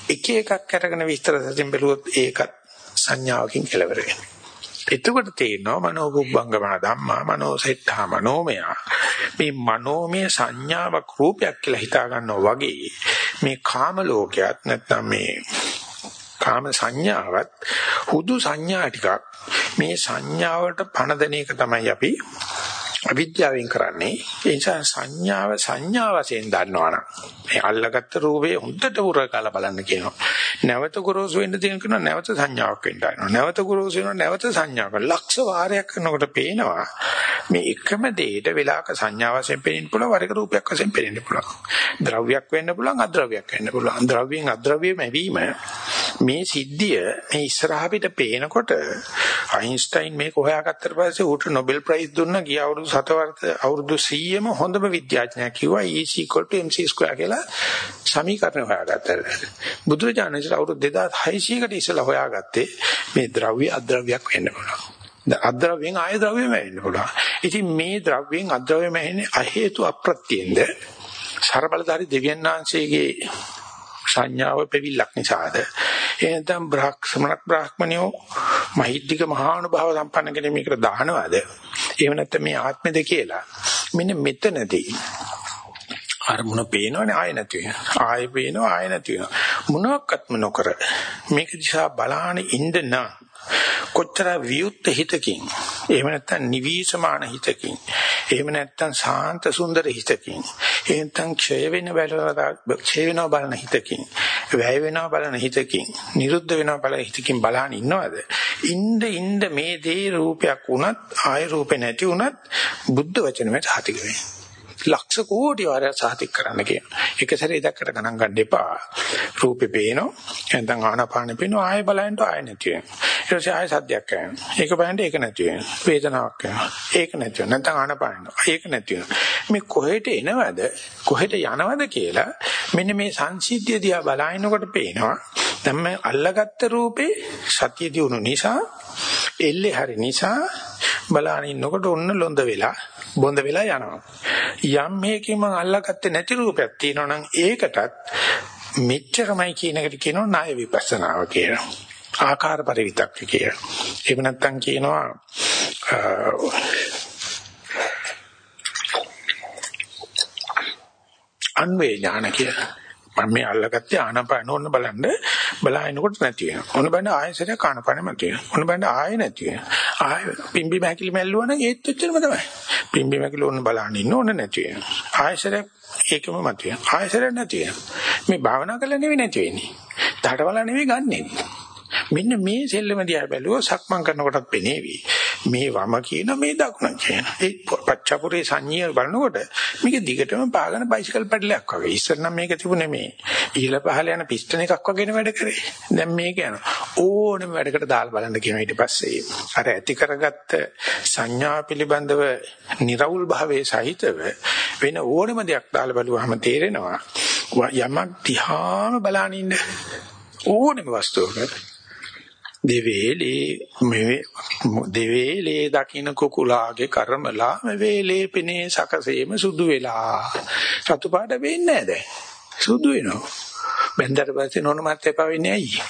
එක එකක් අරගෙන විස්තර සැටින් බැලුවොත් ඒකත් සංඥාවකින් කෙලවර වෙනවා. එතකොට තේරෙනවා මනෝකුබ්බංගම ධම්මා මනෝසෙට්ඨා මනෝමය මේ මනෝමය සංඥාවක් රූපයක් කියලා හිතා ගන්නවා වගේ මේ කාම ලෝකයක් නැත්නම් මේ කාම සංඥාවත් හුදු සංඥා ටිකක් මේ සංඥාවට පණ දෙන එක තමයි අපි අවිද්‍යාවෙන් කරන්නේ. ඒ නිසා සංඥාව සංඥා වශයෙන් දන්නවනම් මේ අල්ලගත්ත රූපේ හොඳට උරකලා බලන්න කියනවා. නැවත ගොරෝසු වෙන්න තියෙන කෙනා නැවත සංඥාවක් වෙන්න ගන්නවා නැවත ගොරෝසු වෙනවා නැවත සංඥාවක් ලක්ෂ වාරයක් කරනකොට පේනවා මේ එකම දෙයට වෙලාවක සංඥා වශයෙන් පේන්න පුළුවන් වරක රූපයක් වශයෙන් පේන්න පුළුවන්. ද්‍රව්‍යයක් වෙන්න පුළුවන් අද්‍රව්‍යයක් වෙන්න පුළුවන්. ද්‍රව්‍යයෙන් අද්‍රව්‍යෙම වීම මේ සිද්ධිය මේ ඉස්සරහ පිට පේනකොට අයින්ස්ටයින් මේක හොයාගත්තට පස්සේ ඌට නොබෙල් ප්‍රයිස් දුන්න ගිය අවුරුදු 7 වර්ෂ අවුරුදු 100ම හොඳම විද්‍යාඥයා කිව්වා E mc2 කියලා සමීකරණ හොයාගත්තා. බුදුරජාණන් අවුරුදු 2600කට ඉස්සෙල්ලා හොයාගත්තේ මේ ද්‍රව්‍ය අද්‍රව්‍යයක් වෙන්න පුළුවන්. අද්‍රව්‍යයෙන් ආය ද්‍රව්‍යම වෙන්න පුළුවන්. ඉතින් මේ ද්‍රව්‍යයෙන් අද්‍රව්‍යම වෙන්නේ අහේතු අප්‍රත්‍යෙන්ද සරබලධාරි දෙවියන් වහන්සේගේ සංඥාව පෙවිල්ලක් නිසාද එහෙනම් බ්‍රහ්මණක් බ්‍රාහ්මණයෝ මහිද්దిక මහානුභාව සම්පන්න කෙනෙක් මේකට දානවාද එහෙම නැත්නම් මේ ආත්මෙද කියලා මෙන්න මෙතනදී අරමුණ පේනවනේ ආය නැති වෙනවා. ආය පේනවා ආය නැති වෙනවා. මොනක්වත්ම නොකර මේක දිහා බලාන ඉන්න නම් කොච්චර වියුත් හිතකින්. එහෙම නැත්නම් නිවිසමාන හිතකින්. එහෙම නැත්නම් සාන්ත සුන්දර හිතකින්. එහෙනම් ක්ෂය වෙන බලලා ක්ෂය වෙනවා බලන හිතකින්. වැය වෙනවා බලන හිතකින්. නිරුද්ධ වෙනවා බලන හිතකින් බලහන් ඉන්නවද? ඉන්න ඉන්න මේ දේ රූපයක් වුණත් ආය රූපේ නැති වුණත් බුද්ධ වචනෙට හතික වෙනවා ලක්ෂ කෝටි වාරයක් සාතික් කරන්න කියනවා. එක සැරේ දැක්කට ගණන් ගන්න එපා. රූපේ පේනවා. නැත්නම් ආනාපානෙ පේනවා. ආයෙ බලන්න ආයෙ නැති වෙනවා. ඊට පස්සේ ආයෙ සද්දයක් කරනවා. ඒක බලන්න ඒක නැති වෙනවා. වේදනාවක් කරනවා. ඒක නැති වෙනවා. නැත්නම් ආනාපානෙ. ඒක නැති වෙනවා. මේ කොහෙට එනවද? කොහෙට යනවද කියලා මෙන්න මේ සංසිද්ධිය දිහා බලනකොට පේනවා. දැන් මම අල්ලගත්ත රූපේ සතිය දිනු නිසා එල්ලේ හරි නිසා බලාගෙන ඉන්නකොට ඔන්න ලොඳ වෙලා බොඳ වෙලා යනවා. යම් මේකෙන් මම අල්ලාගත්තේ නැති රූපයක් තියෙනවා නම් ඒකටත් මෙච්චරමයි කියන එකට කියනවා ණය විපස්සනාව කියලා. ආකාර පරිවිතක්ක කියලා. එහෙම නැත්නම් කියනවා අන්වේ ඥාන කියලා. මම මේ අල්ලගත්තේ ආනපාන ඕන බලන්න බලහිනකොට නැති වෙනවා. ඕන බලන්න ආයෙසර කානපාන මත වෙනවා. ඕන බලන්න ආයෙ නැති වෙනවා. ආයෙ පිම්බි මහැකිලි මැල්ලුවා නම් ඒත් එච්චරම තමයි. පිම්බි මහැකිලි ඕන බලන්න ඉන්න ඕන නැති වෙනවා. ආයෙසර ඒකම මත වෙනවා. ආයෙසර නැති වෙනවා. මේ භාවනා කරලා නෙවෙයි නැති වෙන්නේ. තාඩවල නෙවෙයි ගන්නෙ. මෙන්න මේ සෙල්ලම දිහා බැලුවොත් සක්මන් කරනකොටත් පෙනේවි. මේ වම කියන මේ දකුණ කියන. ඒ පච්චපුරේ සංඤ්ඤය බලනකොට මේක දිගටම පාගන බයිසිකල් පැඩලයක් වගේ. ඉස්සර නම් මේක තිබුණේ මේ ඉහළ පහළ යන පිස්ටන් එකක් වගේනේ වැඩ කරේ. දැන් මේක යන ඕනෙම වැඩකට දාලා බලන්න කියන ඊට පස්සේ අර ඇති කරගත්ත සංඥා පිළිබඳව निराවුල් භාවයේ සහිතව වෙන ඕනෙම දෙයක් දාලා බලුවාම තේරෙනවා යමක් දිහාම බලනින්න ඕනෙම වස්තුවක දෙවේලේ මේ දෙවේලේ දකින්න කුකුලාගේ කර්මලා වේලේ පෙනේ සකසේම සුදු වෙලා. සතු පාට වෙන්නේ නැහැ දැන්. සුදු වෙනවා. බෙන්දට පස්සේ නෝන මත් එපා වෙන්නේ ඇයි?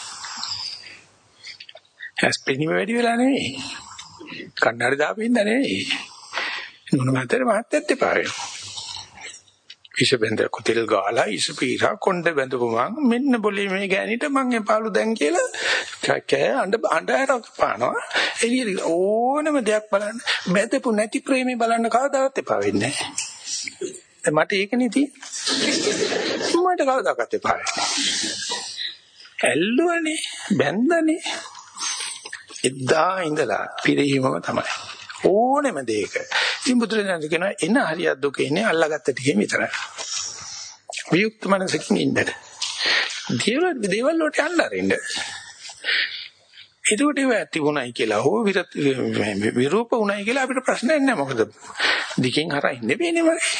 ඇස් පෙනීම වැඩි වෙලා නෙවෙයි. කන්නඩි දාපින්න නෙවෙයි. නෝන මතේ මහත්යත් එපා වෙනවා. ඉස බඳ කොතෙල් ගාලා ඉස පීරා කොණ්ඩ බඳපුවම මෙන්න બોලේ මේ ගෑනිට මං එපාලු දැන් කියලා කෑ අඬ අඬ පානවා. එළියට ඕනම දෙයක් බලන්න. බැදපු නැති ප්‍රේමේ බලන්න කවදාවත් එපා වෙන්නේ නැහැ. මට ඒක නෙති. මට කවදාකත් එපා වෙන්නේ ඇල්ලුවනේ බැන්දනේ එදා ඉඳලා පිරීමම තමයි. ඕනෙම දෙයක. ඉතින් බුදුරජාණන් කියනවා එන හරියක් දුක එන්නේ අල්ලාගත්ත ටිකේ විතරයි. වියුක්ත මනසකින් ඉන්න. දේවල් දේවල් වලට යන්න අරින්න. ඒකට ඒව තිබුණයි කියලා හෝ විරූප උණයි කියලා අපිට ප්‍රශ්නයක් නැහැ මොකද දිකෙන් හරින්නේ නෙවෙයිනේ මගේ.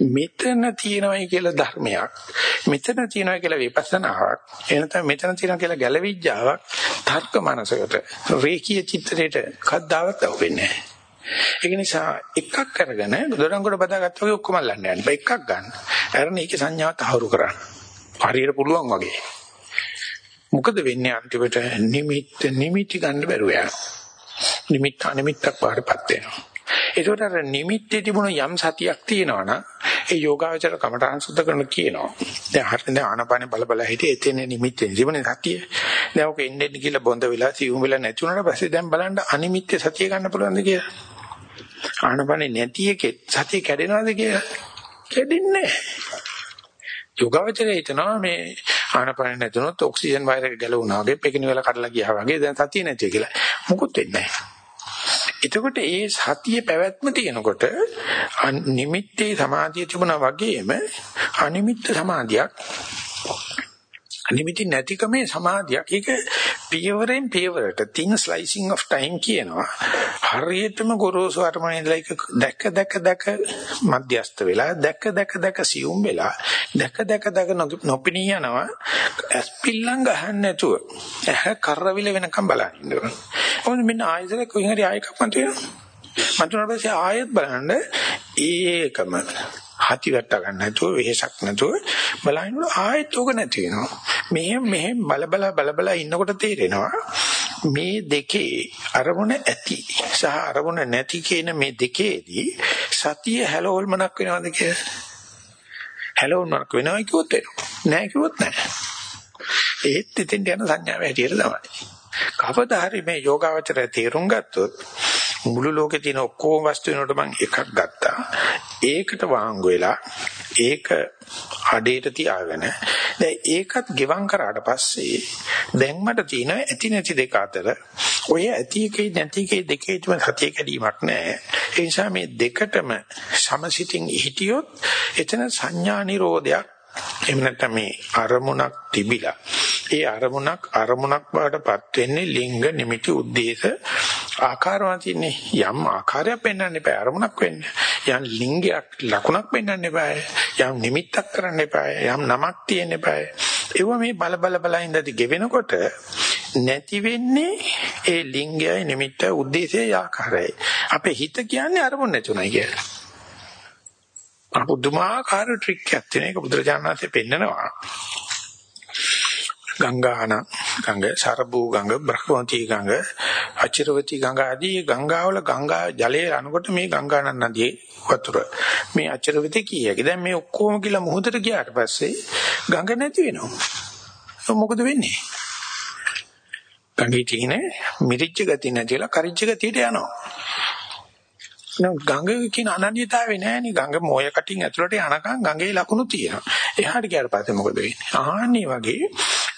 මෙතන තියෙනවයි කියලා ධර්මයක්. මෙතන තියෙනවා කියලා විපස්සනාවක්. එනතම මෙතන තියෙනවා කියලා ගැලවිඥාවක් තර්ක මනසකට රේකී චිත්‍රයට කද්දාවත් අවුෙන්නේ නැහැ. ඒක නිසා එකක් අරගෙන දොරංගොඩ බදාගත්තා වගේ ඔක්කොම අල්ලන්න යන්න බෑ. එකක් ගන්න. අරන ඒකේ සංඥාව තහවුරු කරන්න. හරියට පුළුවන් වගේ. මොකද වෙන්නේ අන්තිමට? නිමිත්ත නිමිටි ගන්න බැරුව යනවා නිමිත්ත අනිමිත්තක් පාරපත් වෙනවා. ඒකට අර නිමිත්තේ තිබුණ යම් සතියක් තියෙනවනම් ඒ යෝගාවචර කමඨාන් සුද්ධ කරන කියනවා. දැන් හරියට දැන් ආනපානේ බල බල හිටියේ එතන නිමිත්තේ තිබුණේ සතිය. දැන් ඔක එන්නේ කියලා බොඳ වෙලා සිවුම් වෙලා නැති වුණාට පස්සේ දැන් බලන්න අනිමිත්‍ය සතිය ගන්න පුළුවන්ද කියලා. ආනපානේ නැති එකේ සතිය කැඩෙනවද කියලා? කැඩෙන්නේ නැහැ. යෝගාවචරය හිතනවා මේ ආනපාන නැතුනොත් ඔක්සිජන් වයර් එක ගැලවුණා වගේ පෙකිනි වල කඩලා ගියා වගේ දැන් සතිය නැති කියලා. මොකුත් වෙන්නේ නැහැ. එතකොට ඒ සතිය පැවැත්ම තියෙනකොට නිමිත්තේ සමාධිය තිබුණා වගේම අනිමිත්ත සමාධියක් අනිමිති නැතිකමේ සමාධියක්. ඒක පියවරෙන් පියවරට thin slicing of time කියනවා. හරියටම ගොරෝසු අරමුණේ ඉඳලා ඒක දැක දැක දැක මධ්‍යස්ත වෙලා දැක දැක දැක සියුම් වෙලා දැක දැක දැක නොපිනී යනවා. ඇස්පිල්ලම් ගහන්න නැතුව ඇහ කරවිල වෙනකම් බලන්න ඉන්නවා. ඕන මෙන්න ආයෙත් කොහෙන් හරි ආයෙකක් මතුවෙනවා? මතුනට පස්සේ ආයෙත් බලන්න ඒකම හති වැට ගන්න නැතුව වෙහසක් නැතුව බලහිනකොට ආයෙත් ඕක නැති වෙනවා. මෙහෙම මෙහෙම බල බල බල බල ඉන්නකොට තේරෙනවා මේ දෙකේ අරමුණ ඇති සහ අරමුණ නැති කියන මේ දෙකේදී සතිය හැලෝල්මනක් වෙනවද කියලා. හැලෝල්මනක් වෙනවා කිව්වොත් වෙනවා. නෑ කිව්වොත් නෑ. ඒත් ඉතින් යන සංඥාව හැටියට තමයි. කවදා හරි මේ යෝගාවචරය තේරුම් ගත්තොත් මුළු ලෝකේ තියෙන ඔක්කොම වස්තු වෙනකොට මම එකක් ගත්තා. ඒකට වාංගු වෙලා ඒක අඩේට තියාගෙන දැන් ඒකත් ගෙවම් කරාට පස්සේ දැන් මට තියෙන ඇති නැති දෙක අතර ඔය ඇති එකේ නැති එකේ දෙකේම සතිය කැඩීමක් නැහැ. ඒ නිසා මේ දෙකටම සමසිතින් හිටියොත් එතන සංඥා නිරෝධයක් එහෙම නැත්නම් මේ අරමුණක් තිබිලා ඒ අරමුණක් අරමුණක් බවටපත් වෙන්නේ ලිංග නිමිති උද්දේශ ආකාරවල තියෙන්නේ යම් ආකාරයක් පෙන්වන්න එපා අරමුණක් වෙන්න. යම් ලිංගයක් ලකුණක් පෙන්වන්න එපා. යම් නිමිත්තක් කරන්න එපා. යම් නමක් තියෙන්න එපා. ඒව මේ බල බල බල ඉඳදී ගෙවෙනකොට නැති වෙන්නේ ඒ ලිංගයයි නිමිත්ත උද්දේශයයි ආකාරයයි. අපේ හිත කියන්නේ අරමුණ නැතුණයි කියලා. අපුදුමාකාර ට්‍රික් එකක් තියෙන එක බුදුරජාණන් වහන්සේ පෙන්නනවා. ගංගාන ගංග සරබූ ගංග බ්‍රහ්මවතී ගංග අචිරවතී ගංග ආදී ගංගාවල ගංගා ජලයේ අනකොට මේ ගංගානන් නදියේ වතුර මේ අචිරවතී කීයක දැන් මේ ඔක්කොම කියලා මොහොතට ගියාට පස්සේ ගඟ නැති වෙනවා මොකද වෙන්නේ ගඟේ තියෙන මිරිච්ච ගතිය නැතිලා කරිච්ච ගතියට යනවා ගඟ කියන අනන්‍යතාවය නෑනේ. ගඟ මොය කටින් ඇතුළට යනකම් ගඟේ ලකුණු තියෙනවා. එහාට ගියාට පස්සේ මොකද වෙන්නේ? ආන්නේ වගේ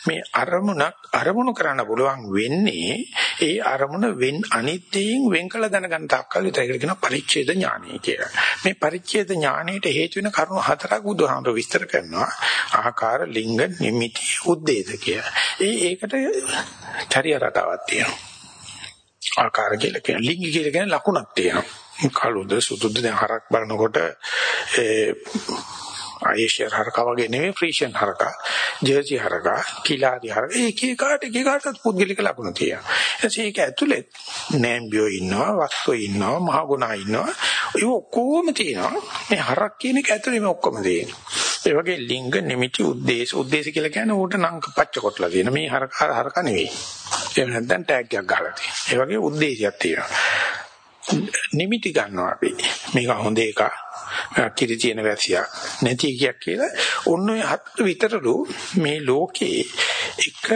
මේ අරමුණක් අරමුණු කරන්න පුළුවන් වෙන්නේ ඒ අරමුණ වෙන් අනිත්‍යයෙන් වෙන් කළ දැනගන්න තාක්කල් විතරයි කියන පරිච්ඡේද ඥානය කියලා. මේ පරිච්ඡේද ඥානයට හේතු වෙන කරුණු හතරක් බුදුහාමර විස්තර කරනවා. ආකාර, ලිංග, නිමිති, උද්දේශ කියලා. ඒ ඒකට චර්ය රටාවක් තියෙනවා. ආකාර කියලා කියන ලිංග කියලා කියන ලකුණක් තියෙනවා. කළුද සුදුද දැන් හරක් බලනකොට ඒ ආයේෂර් හරකා වගේ නෙමෙයි ෆ්‍රීෂන් හරකා ජර්සි හරකා කිලාරි හරකා. ඒක එකාට එක එකටත් පුද්ගලික ලක්ෂණ තියෙනවා. එතකොට ඒක ඇතුලේ නෑම්බියෝ ඉන්නවා වස්සෝ ඉන්නවා මහගුණා ඉන්නවා. ඒ ඔක්කොම තියෙනවා. මේ හරක් කියන එක ඇතුලේ මේ ඔක්කොම තියෙනවා. ඒ වගේ ලිංග නිමිති උද්දේශ උද්දේශ කියලා කියන්නේ ඌට නම් පච්ච කොටලා තියෙන මේ හරකා හරකා නෙවෙයි. එහෙම නැත්නම් ටැග් එකක් ගහලා තියෙනවා. ඒ වගේ උද්දේශයක් තියෙනවා. නිමිති ගන්නවා අපි. මේක හොඳ එකක්. කිරි තියෙන වැසියක් නැති එකක් කියලා. ඔන්න ඔය හත් විතරලු මේ ලෝකේ එක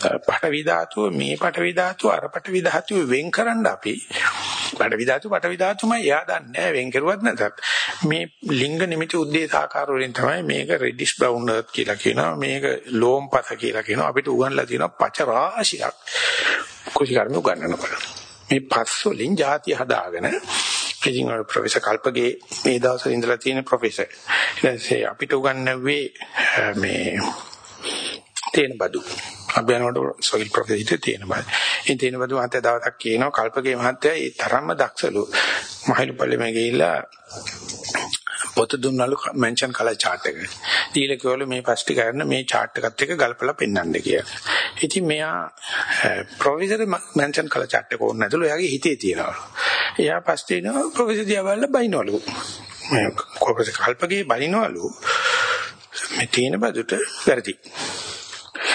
පටවි ධාතුව මේ පටවි ධාතුව අර පටවි ධාතුව වෙන් කරන්න අපි පටවි ධාතුව පටවි ධාතුමයි. එයා දන්නේ නැහැ වෙන් කරුවත් නැතත්. මේ ලිංග නිමිති උද්දේශ ආකාර වලින් තමයි මේක රෙඩිෂ් බ්‍රවුන් අර්ත් කියලා කියනවා. මේක ලෝම්පත කියලා කියනවා. අපිට උගන්ලා තියෙනවා පච රාශියක්. කුසි කර්ම උගන්වනකොට මේ පස් වලින් ಜಾති හදාගෙන ඉතින් ඔය ප්‍රොෆෙසර් කල්පගේ මේ දවස්වල ඉඳලා තියෙන ප්‍රොෆෙසර්. ඊටසේ අපිට උගන්වුවේ මේ තේන බදු. අපි යනකොට සොයිල් ප්‍රොෆෙසර් තේන බදු. ඉතින් තේන බදු මහත්තයා දවසක් කියනවා කල්පගේ මහත්තයා ඒ තරම්ම දක්ෂලු. මහලු පල්ලෙම ගිහිල්ලා පොත දුන්නලු මෙන්ෂන් කළා chart එක. දීලා කිව්වලු මේ ෆස්ට් ටික ගන්න මේ chart එකත් එක්ක ගල්පලා පෙන්වන්න කියලා. ඉතින් මෙයා ප්‍රොෆෙසර් මෙන්ෂන් කළා chart එක ඕනේ නැතුළු එයාගේ හිතේ තියනවා. එයා ෆස්ට් එනවා ප්‍රොෆෙසර් දිහා බලලා බයිනවලු. මේ කොපස කල්පගේ බයිනවලු. මේ තීන බදුට වැරදි.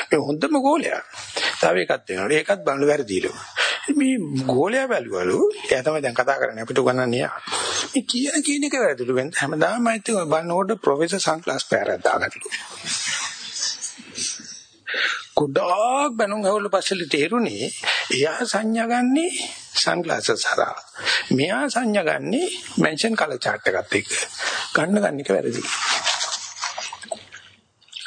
මේ හොඳම ගෝලයා. තව එකක් දෙනවා. ඒකත් බලන්න වැරදිලු. මේ ගෝලයා බැලුවලු. එයා තමයි දැන් කතා කරන්නේ අපිට උගන්වන්නේ මේ කියන කියන එක වැරදිලු. වෙන හැමදාම මයිත් බලනකොට ප්‍රොෆෙසර් සන්ග්ලාස් පෑරක් දාගන්නලු ගොඩාක් බණුන් ඇහුවල පස්සේ තේරුණේ. එයා සංඥා ගන්නේ සන්ග්ලාසස් හරහා මෙයා සංඥා ගන්නේ මෙන්ෂන් කලර් chart එකත් එක්ක. ගන්න ගන්න එක වැරදි.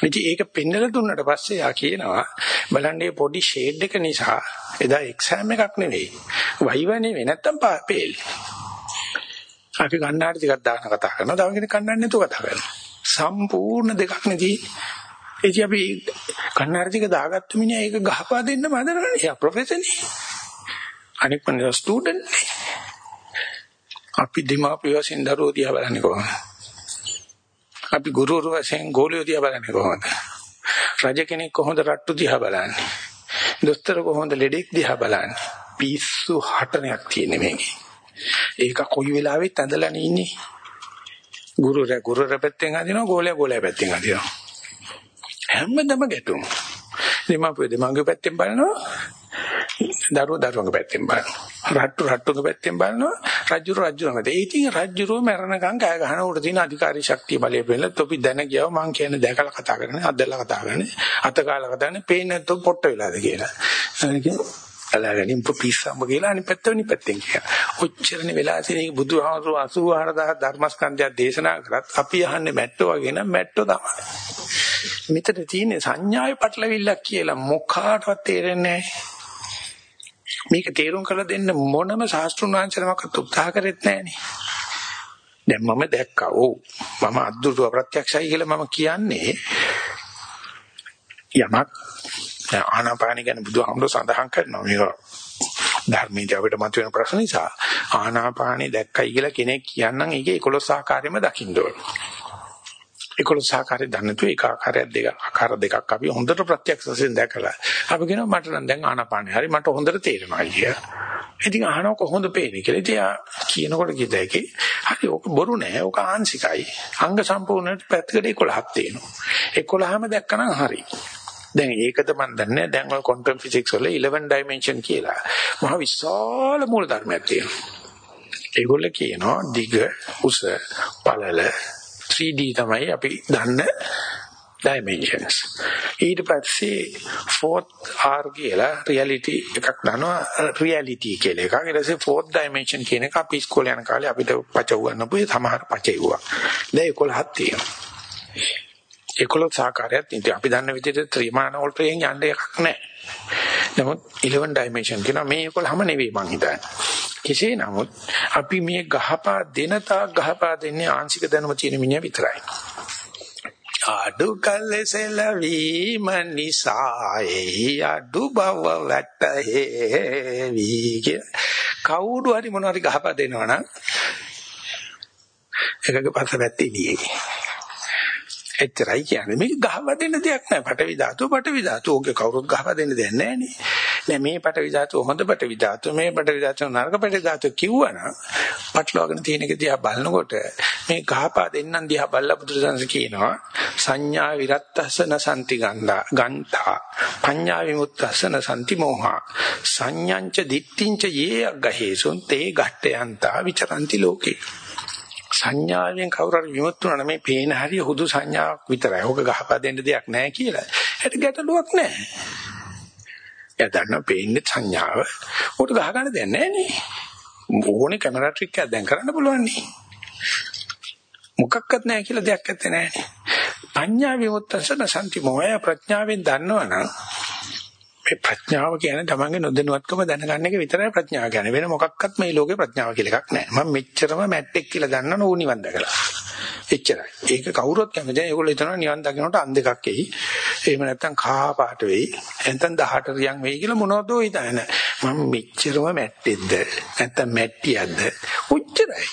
ඉතින් ඒක පෙන්නලා දුන්නට පස්සේ යා කියනවා බලන්න මේ පොඩි ෂේඩ් එක නිසා එදා එක්සෑම් එකක් නෙවෙයි වයිව නෙවෙයි නැත්තම් පේල් අපි කන්නාඩි ටිකක් දාන කතා කරනවා. තව කෙනෙක් කන්නන්නේ නැතුව කතා කරනවා. සම්පූර්ණ දෙකක් නෙදී. ඉතින් අපි කන්නාඩි ටික දාගත්තු මිනිහා ඒක ගහපා දෙන්න මදරනේ එයා ප්‍රොෆෙසර් නේ. අනික මන්නේ ස්ටුඩන්ට් අපි දීමාපිය වශයෙන් දරුවෝ දිහා බලන්නේ කොහොමද? අපි ගුරුවරු වශයෙන් ගෝලියෝ දිහා බලන්නේ කොහොමද? රජ කෙනෙක් කොහොමද රට්ටු දිහා බලන්නේ? දොස්තර කොහොමද ලෙඩෙක් දිහා බලන්නේ? පිස්සු හටනයක් තියෙන මේකේ. ඒක කොයි වෙලාවෙත් ඇඳලා ඉන්නේ. ගුරුරයා ගුරුරයා පැත්තෙන් අදිනවා ගෝලයා ගෝලයා පැත්තෙන් අදිනවා. හැමදම ගැටුම්. දෙමාපිය දෙමාගේ පැත්තෙන් බලනවා දරුවෝ දරුවන්ගේ පැත්තෙන් බලනවා. රට්ටු රට්ටුගේ පැත්තෙන් බලනවා. රජ්ජුර රජ්ජුරගේ පැත්තෙන්. ඒ ඉතින් රජ්ජුරෝ මැරණකම් කෑ ගහන උඩ තියෙන අධිකාරී ශක්තිය බලය පෙන්නලා තොපි දැන ගියව මං කියන්නේ දැකලා කතා කරන්නේ අද්දලා කතා කරන්නේ අත කාලා කතා කරන්නේ පේන්නේ නැත්නම් පොට්ට වෙලාද කියලා. අලගනින් පිස්සම්බ කියලා අනිත් පැත්ත වෙනි පැත්තෙන් කියනවා. ඔච්චරනේ වෙලා තියෙන බුදුහාමුදුරුවෝ 84000 ධර්මස්කන්ධයක් දේශනා කරත් අපි අහන්නේ මැට්ටෝ වගේ නම් මැට්ටෝ තමයි. මෙතන තියෙන සංඥාවේ පටලවිල්ලක් කියලා මොකාටවත් තේරෙන්නේ නැහැ. මේක තේරුම් කරලා දෙන්න මොනම ශාස්ත්‍රුන් වහන්සේනමකට උත්සාහ කරෙත් නැහනේ. දැන් මම දැක්කා. ඔව්. මම අද්දුරුව ප්‍රත්‍යක්ෂයි කියලා මම කියන්නේ යමක් ආනාපාන ගැන බුදුහාමුදුර සඳහන් කරනවා. මේක ධර්මයේ අපිට මතුවෙන ප්‍රශ්න නිසා ආනාපානෙ දැක්කයි කියලා කෙනෙක් කියනනම් ඒකේ 11 ආකාරයෙන්ම දකින්න ඕනේ. 11 ආකාරය දන්නේ නැතුව එක ආකාරයක් දෙක ආකාර දෙකක් අපි හොඳට ප්‍රත්‍යක්ෂ වශයෙන් දැකලා අපි කියනවා මට නම් දැන් ආනාපානෙ හරි මට හොඳට තේරෙනවා කියලා. ඉතින් අහනවා කොහොමද පේන්නේ කියලා. ඉතින් කියනකොට කිව්දැකි හරි ඕක බොරු නෑ ඕක ආංශිකයි. අංග සම්පූර්ණයට පැත්තකට 11ක් තියෙනවා. 11ම දැක්කනම් හරි. දැන් ඒකද මම දන්නේ දැන් ඔය ක්වොන්ටම් ෆිසික්ස් වල 11 dimension කියලා මහ විශාල මූල ධර්මයක් තියෙනවා. ඒගොල්ලෝ කියනවා දිග උස පළල 3D තමයි අපි දන්න dimensions. ඊට පස්සේ fourth R කියලා reality එකක් දානවා reality කියලා එකක්. ඊට පස්සේ fourth dimension කියන එක අපි ඉස්කෝලේ යන කාලේ අපිට පච උගන්නපු සමහර පචෙව්වා. දැන් 11ක් තියෙනවා. 11 සාකාරයක් ඉතින් අපි දන්න විදිහට ත්‍රිමාන වලට යන්න එකක් නැහැ. නමුත් 11 dimension කියන මේ 11ම නෙවෙයි මං හිතන්නේ. කෙසේ නමුත් අපි මේ ගහපා දෙන තාක් ගහපා දෙන්නේ ආංශික දැනුම තියෙන මිනිහා විතරයි. අඩු කල්සෙලවීම නිසායි අඩු බව වැටහෙවි කවුරු හරි මොනවා හරි ගහපා දෙනවනම් එකක පස්ස පැත්තේ ඉන්නේ එච්චරයි කියන්නේ. මේක ගහව දෙන්න දෙයක් නෑ. පටවි ධාතුව පටවි ධාතුව. ඕකේ කවුරුත් ගහව දෙන්න දෙයක් නෑනේ. නෑ මේ පටවි ධාතුව හොඳ පටවි ධාතුව මේ පටවි ධාතුව නරක පටවි ධාතුව කිව්වනම් පටලවාගෙන තියෙන එක දිහා බලනකොට මේ ගහපා දෙන්නම් දිහා බලලා බුදුසසුන කියනවා සංඥා විරත්තසන සම්ති ගන්ධා ගන්තා පඤ්ඤා විමුක්තසන සම්ති මෝහා සංඥංච දිට්ඨිංච යේ අග්ගහේසුන් තේ ගට්ඨයන්තා විචරಂತಿ ලෝකේ සංඥාවෙන් කවුරු හරි විමුක්ත වුණා නම් මේ පේන හරිය හුදු සංඥාවක් විතරයි. ඕක ගහපා දෙන්න දෙයක් නැහැ කියලා. ඒකට ගැටලුවක් නැහැ. එයා දන්නා පේන්නේ සංඥාව. උට ගහ ගන්න දෙයක් නැහැ නේ. ඕනේ කැමරා ට්‍රික් එකක් දැන් කරන්න පුළුවන් නේ. මොකක්වත් නැහැ කියලා දෙයක් නැත්තේ නෑනේ. පඤ්ඤා විමුක්තසන සම්ති මොය ප්‍රඥාවෙන් දන්නවනම් මේ ප්‍රඥාව කියන්නේ තමන්ගේ නොදැනුවත්කම දැනගන්න එක විතරයි ප්‍රඥාව කියන්නේ. වෙන මොකක්වත් මේ ලෝකේ ප්‍රඥාව කියලා එකක් නැහැ. මම මෙච්චරම මැට්ටෙක් කියලා දන්නව නෝ නිවන් දැකලා. එච්චරයි. ඒක කවුරුත් කැමති නැහැ. ඒගොල්ලෝ හිතනවා නිවන් දකින්නට අන් දෙකක් එයි. එහෙම නැත්නම් කහා පාට වෙයි. නැත්නම් 18 රියන් වෙයි කියලා මොනවද හිතන්නේ. මම මෙච්චරම මැට්ටෙක්ද? නැත්නම් මැට්ටියක්ද? උච්චරයි.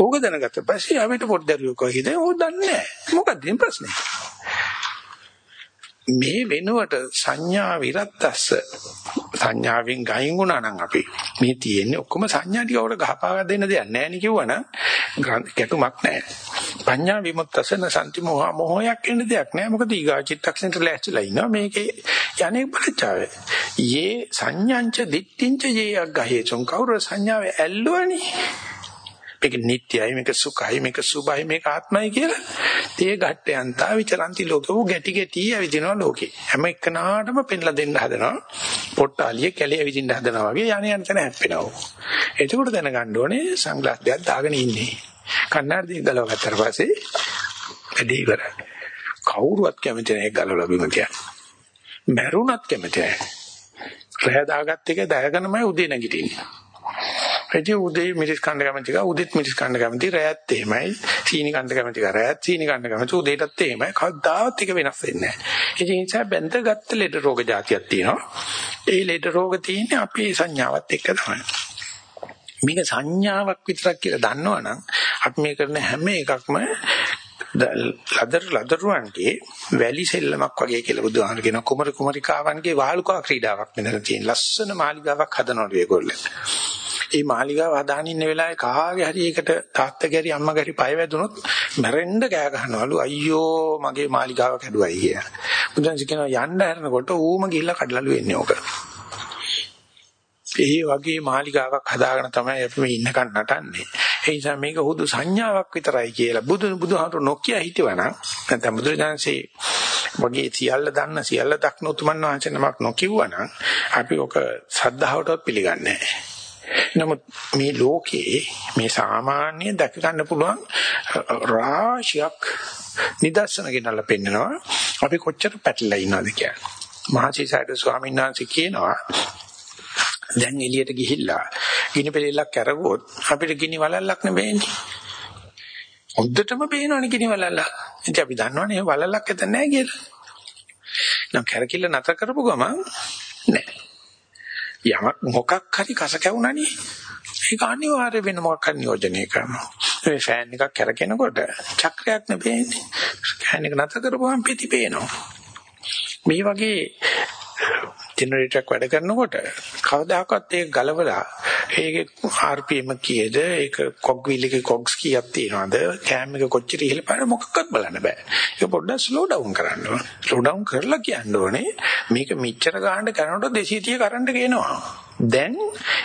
ඕක දැනගත්ත පස්සේ අපිට පොඩ්ඩක් හිතේ ඕක දන්නේ නැහැ. මොකක්ද ප්‍රශ්නේ? මේ වෙනුවට සංඥා විරත්තස්ස සංඥාවෙන් ගයින් වුණා නම් අපි මේ තියෙන්නේ ඔක්කොම සංඥා ටික උඩ ගහපාවා දෙන්න දෙයක් නැහැ නේ කිව්වනම් ගැටුමක් නැහැ. පඤ්ඤා විමුක්තසන සම්ති මොහ මොහයක් එන්න දෙයක් නැහැ. මොකද ඊගා චිත්තක්ෂණයට ලෑස්තිලා ඉන්නවා මේකේ යන්නේ බලචාවේ. යේ සංඥාංච දිට්ඨිංච යේ අග්ගහේචුන් කවුරු සංඥාවේ ඇල්ලුවනේ. මේක නිට්ටයයි මේක සුඛයි මේක සුභයි මේක ආත්මයි කියලා තේ ගැට්ටයන්තා විචලන්ති ලෝකෝ. ගැටි ගැටි ඇවිදිනවා ලෝකේ. හැම එකනාටම පෙන්ලා දෙන්න හදනවා. පොට්ටාලිය කැලේ ඇවිදින්න හදනවා වගේ යانے යන තැන හැප්පෙනවා එතකොට දැනගන්න ඕනේ සංග්ලාස් දෙකක් දාගෙන ඉන්නේ. කන්නාඩි දෙක ගලව ගත්තට පස්සේ වැඩි ඉවරයි. කවුරුවත් කැමති නැහැ ගලවලා බිම කියන්නේ. මැරුණත් කැමති නැහැ. රෑ දාගත්ත එක දැයගෙනමයි උදේ නැගිටින්නේ. එදී උදේ මිරිස් කන්න කැමති කා උදෙත් මිරිස් කන්න කැමති රැයත් එහෙමයි. සීනි කන්න කැමති කා රැයත් සීනි කන්න කැමති උදේටත් එහෙමයි. කවදාවත් එක වෙනස් වෙන්නේ නැහැ. ඒ නිසා බැඳගත්ත ලෙඩ රෝග જાතියක් තියෙනවා. ඒ ලෙඩ රෝග තියෙන්නේ අපේ සංඥාවත් එක්ක තමයි. මේක සංඥාවක් විතරක් කියලා දන්නවනම් අපි මේ කරන හැම එකක්ම ලදර ලදරුවන්ගේ වැලි සෙල්ලමක් වගේ කියලා බුදුහාමර කියන කුමර කුමරිකාවන්ගේ වාලුකා ක්‍රීඩාවක් මෙතන තියෙන ලස්සන මාලිගාවක් හදනවලු ඒගොල්ලෝ. ඒ මාලිගාව හදාගෙන ඉන්න වෙලාවේ කහාගේ හරි ඒකට තාත්තගේ හරි අම්මගේ හරි පය වැදුනොත් මැරෙන්න කෑ ගහනවලු අයියෝ මගේ මාලිගාව කැඩුවයි කියලා. බුදුන්සේ කියනවා යන්න හැරෙනකොට ඌම ගිහිල්ලා කඩලාලු එන්නේ ඕක. ඒ වගේ මාලිගාවක් හදාගෙන තමයි අපි මේ ඉන්නකන් නටන්නේ. ඒ නිසා මේක හුදු සංඥාවක් විතරයි කියලා බුදු බුදුහාමුදුරු නොකිය හිටවනම් නැත්නම් බුදුරජාන්සේ වගේ සියල්ල දන්න සියල්ල දක්න උතුමන් වහන්සේ නමක් නොකියුවනම් අපි ඔක සද්ධාවටවත් පිළිගන්නේ නැහැ. නමුත් මේ ලෝකේ මේ සාමාන්‍ය දැක ගන්න පුළුවන් රාශියක් නිදර්ශන ගෙනල්ලා පෙන්නනවා අපි කොච්චර පැටලලා ඉන්නවද කියලා. මහසිසාරද ස්වාමීන් වහන්සේ කියනවා දැන් එළියට ගිහිල්ලා ගිනි පෙලෙල්ලක් අරගොත් අපිට ගිනි වලල්ලක් නෙවෙන්නේ. හොද්දටම පේනවනේ ගිනි වලල්ල. ඉතින් අපි දන්නවනේ වලල්ලක් එතන නැහැ කියලා. නම් කරකිල්ල නැතර කරපු ගමන් නැහැ. යමක් මොකක් හරි කස කැවුනනේ ඒක අනිවාර්ය වෙන මොකක් හරි නියෝජනය කරනවා. මේ ෆෑන් එකක් කරකිනකොට චක්‍රයක් නෙපෙන්නේ. ෆෑන් එක නැතර කරපුවම පිටි පේනවා. මේ වගේ ජෙනරේටර් එකක් වැඩ කරනකොට කවදාකවත් ඒක ගලවලා ඒක RPM කීයද? ඒක cog wheel එකේ cogs කීයක් තියනවද? cam එක කොච්චර ඉහළ පාන මොකක්වත් බලන්න බෑ. ඒක පොඩ්ඩක් slow down කරන්න ඕන. slow down කරලා කියන්න ඕනේ මේක මෙච්චර ගානට කරනකොට 230 කරන්ට් ගේනවා. දැන්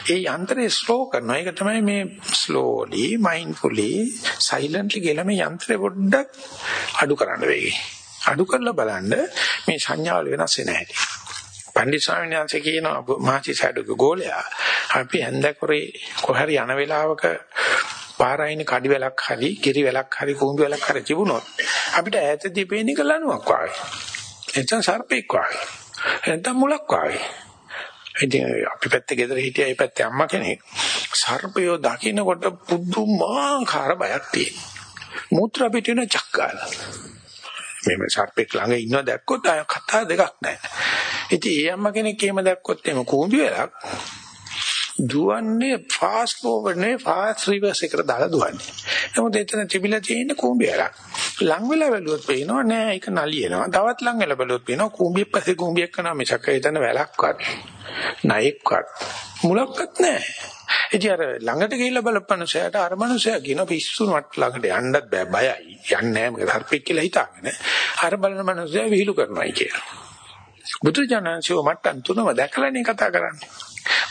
ඒ යන්ත්‍රය slow කරනවා. ඒක තමයි මේ slowly, mindfully, silently කියලා මේ යන්ත්‍රය පොඩ්ඩක් අඩු කරන්න වෙන්නේ. අඩු කරලා බලන්න මේ සංඥාවල වෙනස් වෙන්නේ නැහැ. පණ්ඩිත ස්වාමීන් වහන්සේ කියනවා මාචි සඩක ගෝලයා අපි හැන්දකරේ කොහරි යන වෙලාවක පාරයින කඩි වැලක් හරි කිරි වැලක් හරි කුඹි වැලක් හරි තිබුණොත් අපිට ඈතදී පේන එක ලණුවක් වගේ. එතන සර්පෙක් වගේ. එතන මුලක් වගේ. ඉතින් අපි පැත්තේ ගෙදර හිටියා ඒ පැත්තේ අම්මා කෙනෙක්. සර්පයෝ දකින්නකොට පුදුමාකාර බයක් තියෙනවා. මුත්‍රා පිටින චක්කාලා මේ සර්පෙක් ළඟ ඉන්නව දැක්කොත් ආය කතා දෙකක් නැහැ. ඉතින් ඒ අම්මා කෙනෙක් එහෙම දැක්කොත් එම කූඹි වෙලක් දුවන්නේ ෆාස්ට් ෆෝවර්ඩ් නේ ෆාස්ට් රිවර්ස් එකට දාලා දුවන්නේ. නමුත් එතන තිබිලා තියෙන කූඹි වෙලක්. ලං වෙලා බැලුවොත් පේනවා නෑ ඒක නලියනවා. තවත් ලං වෙලා බැලුවොත් පේනවා කූඹියක් පස්සේ කූඹියක් කරනවා මිසක් එතන වැලක්වත් නයෙක්වත් මුලක්වත් නෑ. ඉතින් අර ළඟට ගිහිල්ලා බලපන්නසයට අර මනුස්සයා කියන පිස්සු මට ළඟට යන්නත් බෑ බයයි. යන්නේ නෑ මොකද හර්පෙක් කියලා හිතාගෙන. අර බලන මනුස්සයා විහිළු කරනවායි කියලා. බුදුජානන්සෝ මට්ටම් තුනම දැකලානේ කතා කරන්නේ.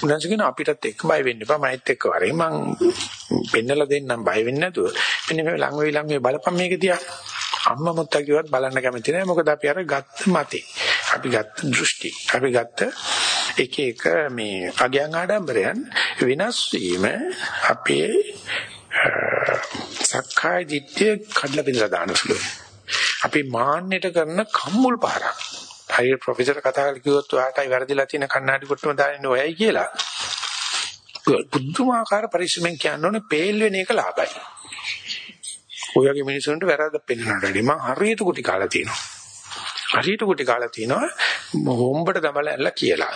උන්වහන්සේ කියන අපිටත් එක්ක බය වෙන්න එපා මයිත් එක්ක වරේ මං පෙන්නලා දෙන්නම් බය වෙන්නේ නැතුව. මෙන්න මේ ළඟ වෙයි ළඟ වෙයි බලපන් මේක දිහා. අම්මා මුත්තා කිව්වත් බලන්න කැමති නැහැ මොකද අපි අර ගත්ත මතේ. අපි ගත්ත දෘෂ්ටි. අපි ගත්ත එක එක මේ අගයන් ආඩම්බරයන් වෙනස් වීම අපේ සක්කාය දිට්ඨිය කඩලා බිඳලා දාන සුළුයි. අපි මාන්නයට කරන කම්මුල් පාරක්. හරි ප්‍රොෆෙසර් කතා කරලා කිව්වොත් ඔයාටයි වැරදිලා තියෙන කණ්ණාඩි කොට්ටම දාන්නේ ඔයයි කියලා. පුදුමාකාර පරිශ්‍රමෙන් කියන්න ඕනේ පේල් වෙන එක ලාභයි. ඔයගේ මිනිසුන්ට වැරද්ද පෙන්වන්නට වැඩි මං හරියට කුටි කාලා තියෙනවා. හරියට කුටි කාලා තියෙනවා හොම්බට දමලා ඇල්ල කියලා.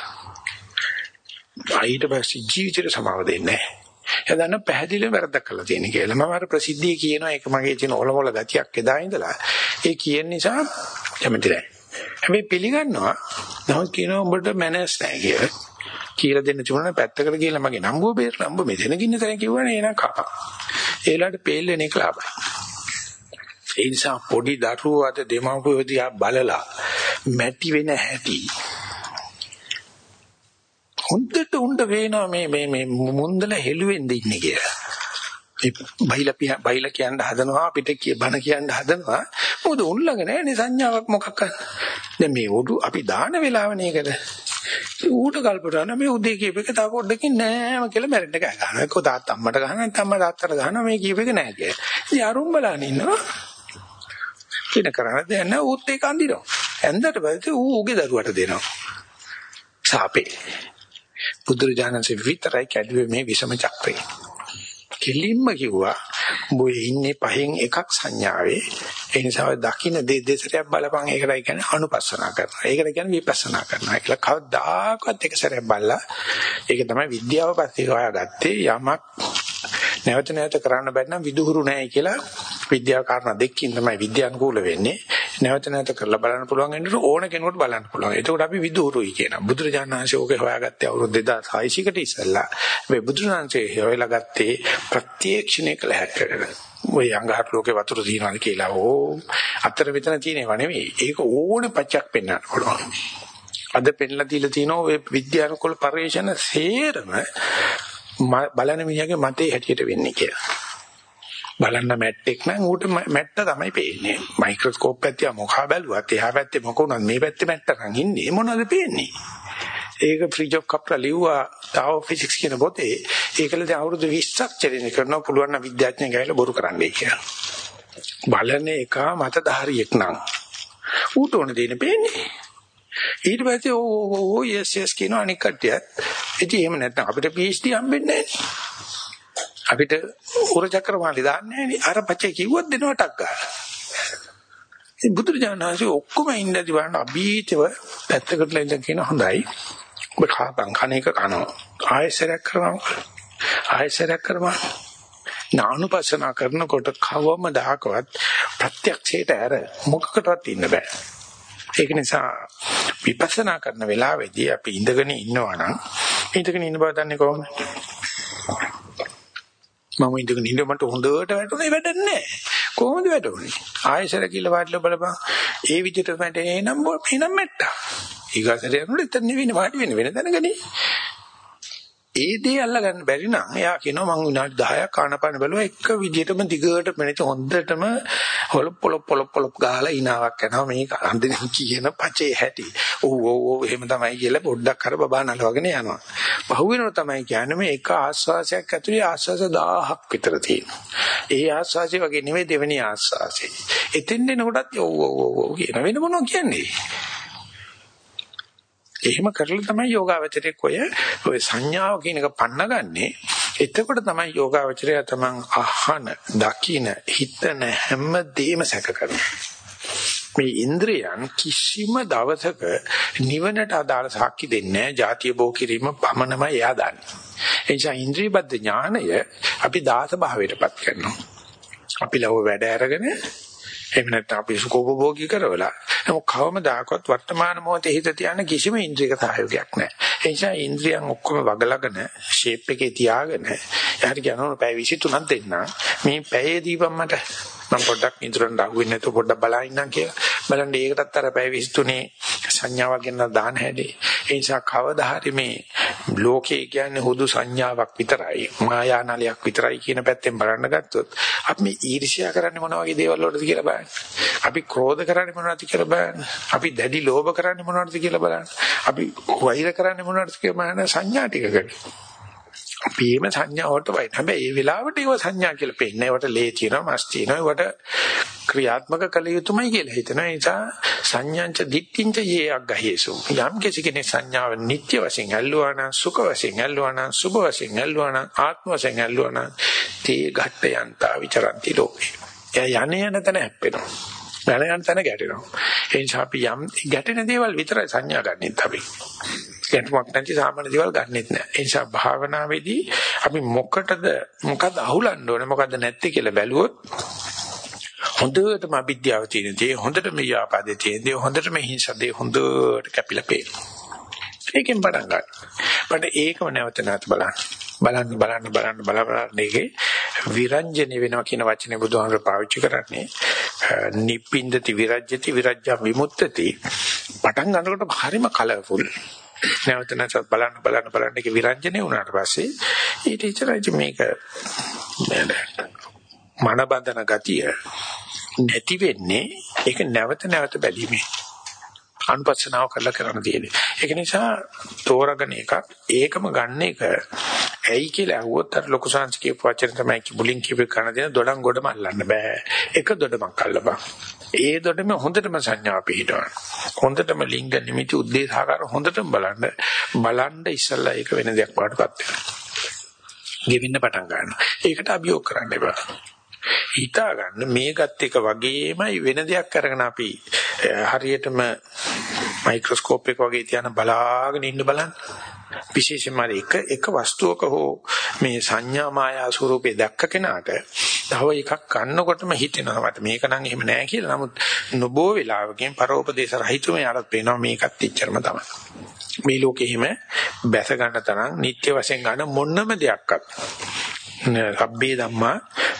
ඊට පස්සේ ජීවිතේට සමාව දෙන්නේ නැහැ. එදන්න පැහැදිලිව වැරද්දක් කරලා තියෙන කියලා. මම අර ප්‍රසිද්ධිය කියනවා ඒක මගේ තියෙන ඔලොමොල ගතියක් එදා ඉඳලා. ඒ කියන නිසා කැමති නැහැ. හැබැයි පිළිගන්නවා නමුත් කියනවා උඹට මැනර්ස් නැහැ කියලා. කියලා දෙන්න තිබුණා පැත්තකට ගිහලා මගේ නම්බුව බේරලා උඹ මෙතන ගින්න තැන කිව්වනේ එනං කපා. ඒලාට පේල් වෙන එක ලාභයි. ඒ නිසා පොඩි දරුවෝ අද දෙමව්පියෝ දිහා බලලා මැටි වෙන හැටි හොඳට උණ්ඩ වේනවා මේ මේ මේ මුන්දල හෙළුවෙන්ද ඉන්නේ කියලා. ඒ බයිලා බයිලා කියන්න හදනවා අපිට කිය බන කියන්න හදනවා. මොකද උන්ලඟ නැහැනේ සංඥාවක් මොකක්ද? දැන් මේ උඩු අපි දාන වෙලාවනේ ඒකද? ඌට කල්පනා මේ උදේ කියප එක තව පොඩ්ඩකින් නෑම කියලා මැරෙන්න ගහ ගන්නවා. එක්ක තාත්තා අම්මට ගහනවා නැත්නම් අම්මා තාත්තට ගහනවා මේ කියප එක නෑ කියලා. ඉතින් අරුම් බලන ඉන්නවා. කින කරන්නේ දැන් නෑ ඌත් ඒක අඳිනවා. ඇඳට පස්සේ ඌ ඌගේ දරුවට දෙනවා. සාපේ. බුදුරජාණන්සේ විතරයි කැඩුවේ මේ විසම චක්‍රය. කෙලින්ම කිව්වා උඹ ඉන්නේ පහෙන් එකක් සංඥාවේ ඒ නිසා දකින්න දෙ දෙසරයක් බලපන් ඒකයි කියන්නේ අනුපස්සනා කරනවා. ඒකට කියන්නේ විපස්සනා කරනවා. කියලා කවදාකවත් එක සැරයක් බලලා ඒක තමයි විද්‍යාව පස්සේ හොයාගත්තේ යමක් නැවත නැවත කරන්න බැරි නම් විදුහුරු නැහැ කියලා විද්‍යාව කාරණා දෙකකින් තමයි විද්‍යානුකූල වෙන්නේ. නැවත නැවත කරලා බලන්න පුළුවන් වෙනකොට ඕන කෙනෙකුට බලන්න පුළුවන්. එතකොට අපි විදුහුරුයි කියනවා. බුදුරජාණන් වහන්සේ ඕකේ හොයාගත්තේ අවුරුදු 2600කට ඉස්සෙල්ලා. මේ බුදුරජාණන් වහන්සේ හොයලා ගත්තේ ප්‍රත්‍යක්ෂණය කළ හැකියි. ඔය අඟහරු ලෝකේ වතුර තියනවාද කියලා ඕ අතර මෙතන තියෙනව නෙවෙයි. ඒක ඕන පච්චක් පෙන්වන්න පුළුවන්. අද පෙන්ලා දීලා තියෙනවා ඔය විද්‍යානුකූල පරිශන සේරම බලන මිනිහගේ මතේ හැටියට වෙන්නේ කියලා. බලන්න මැට්ටෙක් නම් ඌට මැට්ට තමයි පේන්නේ. මයික්‍රොස්කෝප් පැත්තේ මොකා බැලුවත් එහා පැත්තේ මොක උනත් මේ පැත්තේ මැට්ට නම් ඉන්නේ මොනවද පේන්නේ? ඒක ෆ්‍රිජ් ඔෆ් කප්ලා ලිව්වා තාව ෆිසික්ස් කියන පොතේ. ඒකල දැන් අවුරුදු 20ක් චරින කරනවා පුළුවන් නම් විද්‍යාඥයන් ගහලා බොරු කරන්නයි කියලා. බලන එක මතධාරියෙක් නම් ඌට ඕන දෙන්නේ පේන්නේ. ඊට පස්සේ ඕ ඕ යස් යස් කියන අනික් කට්ටියත් ඉතින් එහෙම නැත්නම් අපිට PhD හම්බෙන්නේ නැහැ අපිට උරචක්‍රමාලි දාන්නේ නැහැ අර පච්චේ කිව්වොත් දෙනවා ටක් ගන්න. ඉතින් බුදුරජාණන් වහන්සේ ඔක්කොම ඉඳි බලන අභීතව පැත්තකට ඉඳන් කියන හොඳයි. ඔබ කාපන් කණේක කනවා. ආයෙසරක් කරනවා. ආයෙසරක් කරනවා. නානුපස්සනා කරනකොට කවම දහකවත් ප්‍රත්‍යක්ෂයට ඇර මොකකටවත් ඉන්න බෑ. ඒක නිසා විපස්සනා කරන වෙලාවේදී අපි ඉඳගෙන ඉන්නවා නම් ඉඳගෙන ඉන්න බව දන්නේ කොහොමද? මම ඉඳගෙන ඉන්න මට හොඳට වැටුනේ වැඩක් නැහැ. කොහොමද වැටුනේ? ආයෙසර කියලා වාඩිලා බලපන්. ඒ විදිහට මට එනම් එනම් මැට්ටා. ඊගාසරේ යනකොට එතන නෙවෙයි වාඩි වෙන්නේ වෙන තැනකනේ. ඒ දේ අල්ලගන්න බැරි නම් එයා කියනවා මං විනාඩි 10ක් ආනපාන බැලුවා එක විදියටම දිගට මෙනිට හොඳටම හොලොප් පොලොප් පොලොප් පොලොප් ගහලා ඉනාවක් යනවා මේක අන්දින කියන පචේ හැටි. ඔව් ඔව් ඔව් එහෙම තමයි කියලා පොඩ්ඩක් අර බබා නලවගෙන යනවා. පහුවෙනව තමයි කියන්නේ මේ එක ආස්වාසයක් ඇතුලේ ආස්වාස 1000ක් විතර තියෙනවා. ඒ ආස්වාසය වගේ නෙවෙයි දෙවෙනි ආස්වාසය. එතෙන් එනකොටත් ඔව් ඔව් ඔව් කියන වෙන මොනවද කියන්නේ? එහෙම කරලා තමයි යෝගාවචරයේ කොය ඔය සංඥාව කියන එක පන්නගන්නේ. එතකොට තමයි යෝගාවචරය තමන් අහන, දකින, හිතන හැම දෙයක්ම සැක කරන්නේ. මේ ඉන්ද්‍රියන් කිසිම දවසක නිවනට අදාළ සාක්ෂි දෙන්නේ නැහැ. ಜಾතිය බෝ කිරීම පමණමයි එයා දන්නේ. ඒ නිසා ඉන්ද්‍රියබද්ධ ඥානය අපි දාස භාවයටපත් කරනවා. අපි ලව වැඩ අරගෙන එහෙම නැත්නම් අපි සුඛෝපභෝගී කරවලා නමුත් කවමදාකවත් වර්තමාන මොහොතේ හිත තියන්න කිසිම ඉන්ද්‍රියක සහයෝගයක් නැහැ. ඒ නිසා ඉන්ද්‍රියන් ඔක්කොම වගලගෙන ෂේප් එකේ තියාගෙන යාට කියනවා පැය 23ක් දෙන්න. මේ පැයේ දීපම් මට මම පොඩ්ඩක් ඉදරන් අහුවෙන්නේ නැතුව පොඩ්ඩක් බලා ඉන්නම් කියලා. බලන්න ඒකටත් අර පැය 23 සංඥාවක් ගෙනන දාන හැදී. ඒ නිසා කවදා හරි මේ ලෝකේ කියන්නේ හුදු සංඥාවක් විතරයි. මායානලයක් විතරයි කියන පැත්තෙන් බලන්න ගත්තොත් අපි මේ ඊර්ෂ්‍යා කරන්නේ මොන වගේ දේවල් වලද කියලා බලන්න. අපි ක්‍රෝධ කරන්නේ මොනවද කියලා බලන්න. අපි දැඩි ලෝභ කරන්නේ මොනවද කියලා බලන්න. අපි වෛර කරන්නේ මොනවද කියලා බලන්න සංඥා ටිකකට. අපේම සංඥා වලට වයින්. හැබැයි ඒ වෙලාවට ඒව සංඥා කියලා පෙන්නේ. ඒවට ලේ තියෙනවා, මස් තියෙනවා. ඒවට ක්‍රියාත්මක කළ යුතුමයි කියලා හිතනවා. ඒ නිසා සංඥාංච දිට්ඨිංච යේ අග්ගහේසු. යම් කිසි කෙනෙක් සංඥාව නිට්ටය වශයෙන් ඇල්ලුවා නම්, සුඛ වශයෙන් ඇල්ලුවා නම්, සුභ වශයෙන් ඇල්ලුවා නම්, ආත්ම වශයෙන් ඇල්ලුවා නම්, තේ ඝට්ට යන්තා විචරಂತಿ ලෝකේ. එයා යන්නේ යන තැන හැප්පෙනවා. යන යන තැන ගැටෙනවා. ඒ නිසා අපි යම් ගැටෙන දේවල් විතරයි සංඥා ගන්නෙත් අපි. ගැටුමක් නැති සාමාන්‍ය දේවල් ගන්නෙත් නෑ. ඒ නිසා භාවනාවේදී අපි මොකටද මොකද අහුලන්න ඕනේ මොකද නැත්තේ කියලා බැලුවොත් හොඳටම අවිද්‍යාව තියෙන දේ හොඳටම ව්‍යාපාදේ තියෙන දේ හොඳටම හිංසදේ හොඳට කැපිලා පේනවා. ඒකෙන් පටන් ගන්න. බට ඒකම නැවත නැවත බලන්න. බලන්න බලන්න බලන්න බලන්න එකේ විරංජන වෙනවා කියන වචනේ බුදුහාමර පාවිච්චි කරන්නේ. නිප්පින්දති විරජ්‍යති විරජ්‍ය විමුක්තති. පටන් ගන්නකොට හරිම කලර්ෆුල්. නැවත නැවත බලන්න බලන්න බලන්න ඒක විරංජනේ වුණාට පස්සේ ඊට ඉතරයි මේක මන බඳන ගතිය නැති වෙන්නේ ඒක නැවත නැවත බැලීමේ. අනුපස්සනාව කරලා කරන්න තියෙන්නේ. ඒක නිසා තෝරගෙන එකක් ඒකම ගන්න එක ඇයි කියලා අහුවොත් අර ලොකු සංස්කෘතික වචන තමයි කිඹුලින් කියපේ කරන දේ දොඩම් ගොඩම අල්ලන්න බෑ. එක දොඩමක් අල්ලපන්. ඒ දොඩම හොඳටම සංඥා පිළිටවන්න. හොඳටම ලිංග නිමිති උද්දේශාකාර හොඳටම බලන්න. බලන්න ඉස්සල්ලා ඒක වෙන දෙයක් වඩපත් වෙනවා. ගෙවෙන්න පටන් ගන්නවා. ඒකට අභියෝග කරන්න එපා. හිතා ගන්න මේකත් එක වගේමයි වෙන දෙයක් අරගෙන අපි හරියටම මයික්‍රොස්කෝප් එක වගේ තියන බලාගෙන ඉන්න බලන්න විශේෂයෙන්ම එක එක වස්තුවක හෝ මේ සංඥා මායා ස්වරූපේ දැක්ක කෙනාට තව එකක් ගන්නකොටම හිතෙනවා මට මේක නම් එහෙම නෑ කියලා. නමුත් නොබෝ වෙලාවකින් පරෝපදේශ රහිතව යාලත් පේනවා මේකත් ඉච්චරම තමයි. මේ ලෝකෙ හිම බැස ගන්න තරම් නිත්‍ය වශයෙන් ගන්න මොනම දෙයක්වත් සබ්බේ ධම්මා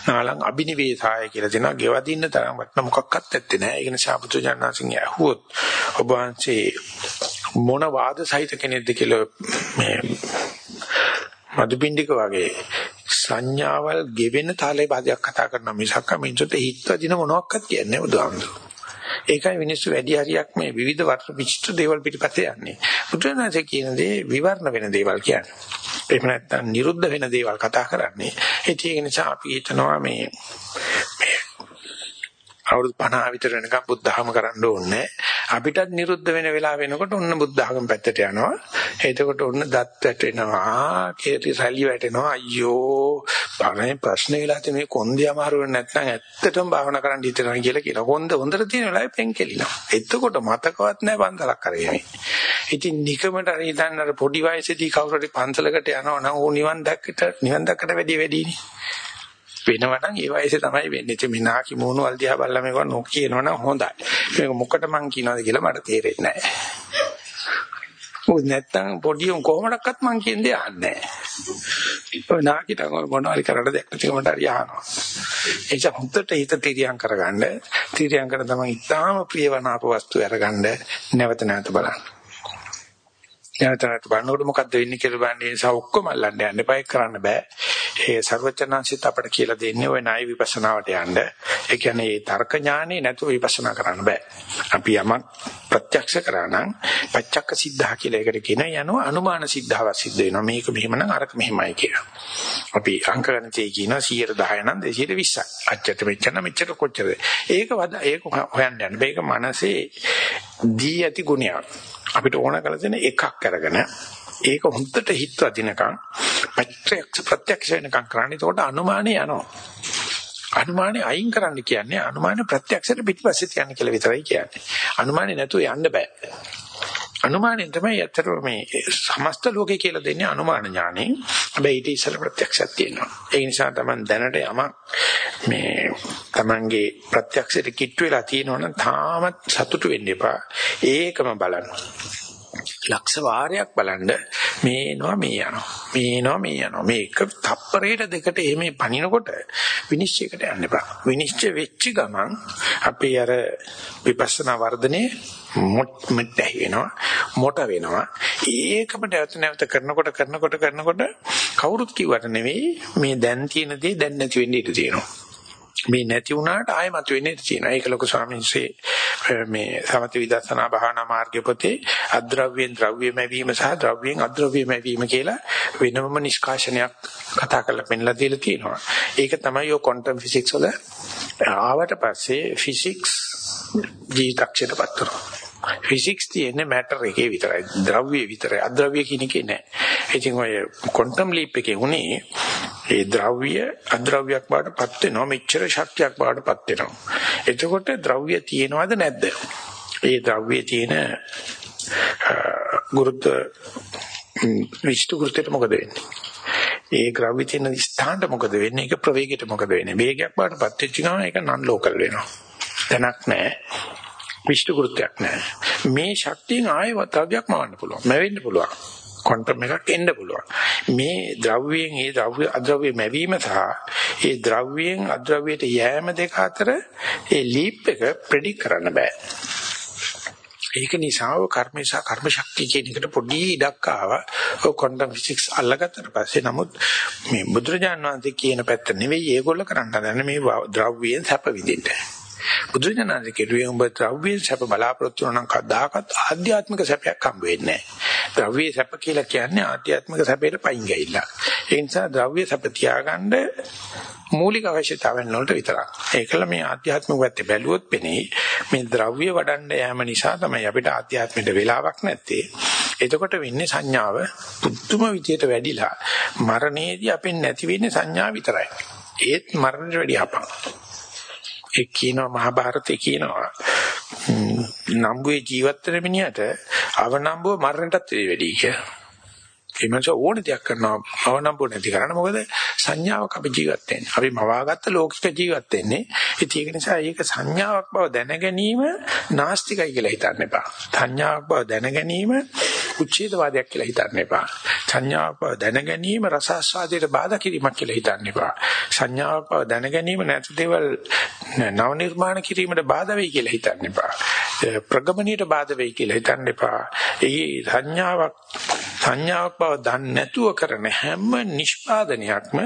නාලං අබිනිවේසාය කියලා දෙනවා. ගෙවදින්න තරම් වටන මොකක්වත් ඇත්තේ නැහැ. ඒ නිසා බුදුජානනාංශින් ඇහුවොත් ඔබ වහන්සේ මොන වාද සහිත කෙනෙක්ද කියලා මේ මදුපිණ්ඩික වගේ සංඥාවල් ගෙවෙන තාලේ බාධයක් කතා කරන මිසක් මිනිසුන්ට හිතවදින මොනවත් කියන්නේ බුදුහාමුදුරුවෝ. ඒකයි මිනිස්සු වැඩි හරියක් මේ විවිධ වර්ණ විචිත්‍ර දේවල් පිටපතේ යන්නේ. බුදුරජාණන්සේ කියන දේ විවරණ වෙන දේවල් කියන්නේ. එහෙම නැත්නම් නිරුද්ධ වෙන දේවල් කතා කරන්නේ. ඒක නිසා අපි හිතනවා මේ අවුරුදු 50 විතර වෙනකම් බුද්ධ ධර්ම කරන්න ඕනේ. අපිටත් නිරුද්ධ වෙන වෙලාව වෙනකොට ඔන්න බුද්ධ ධර්ම පැත්තට යනවා. එතකොට ඔන්න දත් වැටෙනවා, කේටි සැලි වැටෙනවා. අයියෝ, බානේ ප්‍රශ්න වෙලා තියෙන මේ කොන්දේ අමාරු වෙන්නේ නැත්නම් ඇත්තටම භාවනා කරන්න හිතනවා කියලා කියනවා. කොන්ද හොඳට තියෙන වෙලාවෙ පෙන් කෙලිනවා. එතකොට මතකවත් නැහැ පන්සලක් කරගෙන. ඉතින් නිකමට අර හිතන්න අර පොඩි වයසේදී කවුරු හරි පන්සලකට යනවා නම් ඕ නිවන් දැක්කට නිවන් දැක්කට වැඩි වැඩිනේ. වෙනවා නම් ඒ වයසේ තමයි වෙන්නේ. ඉතින් මේ නාකි මූණු වල් දිහා බලලා මේක නොක් කියනවනම් හොඳයි. මේක මොකට මං කියනවද කියලා මට තේරෙන්නේ නැහැ. මොකද නැත්තම් පොඩි උන් කොහොමඩක්වත් මං කියන දේ අහන්නේ නැහැ. ඔය නාකිට මොනවාරි කරලා දෙයක් නැති කමට හරි අහනවා. ඒ නිසා හුද්දට හිත තිරියම් කරගන්න, තිරියම් කරන තමයි ඉතාම ප්‍රියවනාප වස්තු අරගන්න නැවත නැවත බලන්න. නැවත නැවත බලනකොට මොකද්ද වෙන්නේ කියලා බලන්නේ නිසා ඔක්කොම අල්ලන්න යන්න එපා ඒක කරන්න බෑ. ඒ සර්වචනංශිත අපට කියලා දෙන්නේ ওই ණය විපස්සනාවට යන්න. ඒ කියන්නේ ඒ තර්ක ඥානෙ නැතුව විපස්සනා කරන්න බෑ. අපි යමක් ප්‍රත්‍යක්ෂ කරා නම් පච්චක්ක සිද්ධා කියලා එකට කියන යනවා අනුමාන සිද්ධාවක් සිද්ධ වෙනවා. මේක මෙහෙමනම් අරක මෙහෙමයි කියලා. අපි අංක ගණිතයේ කියනවා 110 නම් 220යි. අච්චට මෙච්චර මෙච්චර කොච්චරද? ඒක වද ඒක හොයන්න යන්න. මේක මනසේ දී ඇති ගුණයක්. අපිට ඕන කරලා දෙන එකක් අරගෙන ඒක හොඳට හිත වදිනකම් ප්‍රත්‍යක්ෂ ප්‍රත්‍යක්ෂ වෙනකම් කරන්නේ එතකොට අනුමානේ යනවා අනුමානේ අයින් කරන්න කියන්නේ අනුමාන ප්‍රත්‍යක්ෂයට පිටිපස්සේ තියන්න කියලා විතරයි කියන්නේ අනුමානේ නැතුව යන්න බෑ අනුමානෙන් තමයි ඇත්තට මේ සමස්ත ලෝකේ කියලා දෙන්නේ අනුමාන ඥානෙ. හැබැයි ඊට ඉස්සර ප්‍රත්‍යක්ෂයක් තියෙනවා. ඒ නිසා Taman දැනට යමක් මේ Tamanගේ ප්‍රත්‍යක්ෂයට කිට්ටු වෙලා තියෙනවනම් තාමත් සතුටු වෙන්න එපා. ඒකම බලන්න. ලක්ෂ වාරයක් බලන්න මේනවා මේ යනවා මේනවා මේ යනවා. මේක තප්පරයට දෙකට එහෙම පනිනකොට විනිශ්චයකට යන්න එපා. විනිශ්චය වෙච්ච ගමන් අපේ අර විපස්සනා වර්ධනේ මොට් මෙත් වෙනවා මොට වෙනවා. ඒකම නැවත නැවත කරනකොට කරනකොට කරනකොට කවුරුත් කිව්වට නෙවෙයි මේ දැන් තියෙන දේ දැන් නැති වෙන්න ඉඩ තියෙනවා. මේ නැති වුණාට ආයෙ මතුවෙන්නේ තියෙනවා. ඒක ලොකු ස්වාමීන්සේ මේ සමථ විදර්ශනා භාවනා මාර්ගය පොතේ අද්‍රව්‍යෙන් ද්‍රව්‍යමය වීම සහ ද්‍රව්‍යයෙන් අද්‍රව්‍යමය වීම කියලා වෙනම නිෂ්කාශනයක් කතා කරලා පෙන්නලා දීලා තියෙනවා. ඒක තමයි ඔය ක්වොන්ටම් ෆිසික්ස් වල ආවට පස්සේ ෆිසික්ස් ජීවිතක්ෂයටපත් කරනවා. ෆිසික්ස් තියෙන්නේ මැටර් එකේ විතරයි. ද්‍රව්‍ය විතරයි. අද්‍රව්‍ය කියන එකේ නෑ. ඉතින් ඔය ක්වොන්ටම් ලීප් එකේ උනේ ඒ ද්‍රව්‍ය අද්‍රව්‍යයක් බාටපත් වෙනවා. මෙච්චර ශක්තියක් බාටපත් වෙනවා. එතකොට ද්‍රව්‍ය තියෙනවද නැද්ද? ඒ ද්‍රව්‍යයේ තියෙන ගුරුත්ව විශිෂ්ට ගුරුත්වයට මොකද වෙන්නේ? ඒ ද්‍රව්‍ය තියෙන ස්ථානට මොකද වෙන්නේ? ඒක ප්‍රවේගයට මොකද වෙන්නේ? වේගයක් බාටපත් වෙච්ච ගමන් ඒක නන් ලෝකල් වෙනවා. තනක් නැහැ. විශිෂ්ට කෘත්‍යයක් නැහැ. මේ ශක්තියෙන් ආයෙ වතාවයක් මවන්න පුළුවන්. මැවෙන්න පුළුවන්. ක්වොන්ටම් එකක් එන්න පුළුවන්. මේ ද්‍රව්‍යයෙන් ඒ ද්‍රව්‍ය අද්‍රව්‍ය මැවීම සහ ඒ ද්‍රව්‍යයෙන් අද්‍රව්‍යයට යෑම දෙක අතර ඒ ලීප් එක ප්‍රෙඩික් කරන්න බෑ. ඒක නිසා ඔය කර්මේශා කර්ම ශක්තිය කියන එකට පොඩි ඉඩක් ආවා. ඔය ක්වොන්ටම් ෆිසික්ස් අල්ලගත්තට පස්සේ නමුත් මේ බුදුරජාණන් වහන්සේ කියන පැත්ත නෙවෙයි ඒගොල්ලෝ කරන්න හදන්නේ මේ ද්‍රව්‍යයෙන් සැප විඳින්න. බුදුරජාණන් කිව්වේ උඹ ද්‍රව්‍ය සැප බලාපොරොත්තු වෙන නම් කවදාකවත් ආධ්‍යාත්මික සැපයක් හම්බ වෙන්නේ නැහැ. ද්‍රව්‍ය සැප කියලා කියන්නේ ආධ්‍යාත්මික සැපේට පයින් ගිහිල්ලා. ඒ නිසා ද්‍රව්‍ය සැප තියාගන්න මූලික අවශ්‍යතාවයන් වලට විතරක්. ඒකල මේ ආධ්‍යාත්මික පැත්තේ බැලුවොත් පෙනේ මේ ද්‍රව්‍ය වඩන්න යෑම නිසා තමයි අපිට ආධ්‍යාත්මයට වෙලාවක් නැත්තේ. එතකොට වෙන්නේ සංඥාව පුදුම විදියට වැඩිලා මරණයේදී අපෙන් නැති වෙන්නේ සංඥා විතරයි. ඒත් මරණයට වැඩි අපං. ඒ කියනවා මහාභාරතේ කියනවා නම්බුවේ ජීවත් වෙන මිනිහට අවනම්බුව මරණයටත් වැඩි කියලා. ඒ මනස ඕන දෙයක් කරනවා අවනම්බු නැති කරන්න මොකද සංඥාවක් අපි ජීවත් වෙන්නේ. අපි මවාගත්ත ලෞකික ජීවත් වෙන්නේ. ඉතින් ඒක නිසා ඒක සංඥාවක් බව දැන ගැනීම නාස්තිකයි කියලා හිතන්න එපා. සංඥාවක් බව දැන ගැනීම උච්ඡේදවාදයක් කියලා හිතන්න එපා. සංඥාවක් බව දැන ගැනීම රසාස්වාදයට බාධා කිරීමක් කියලා හිතන්න එපා. සංඥාවක් බව දැන ගැනීම නැති දේවල් නව නිර්මාණ කිරීමට බාධා වෙයි කියලා හිතන්න එපා. ප්‍රගමණයට බාධා වෙයි කියලා හිතන්න එපා. ඒ සංඥාවක් සංඥාවක් බව දන්නේ නැතුව කරන හැම නිෂ්පාදනයක්ම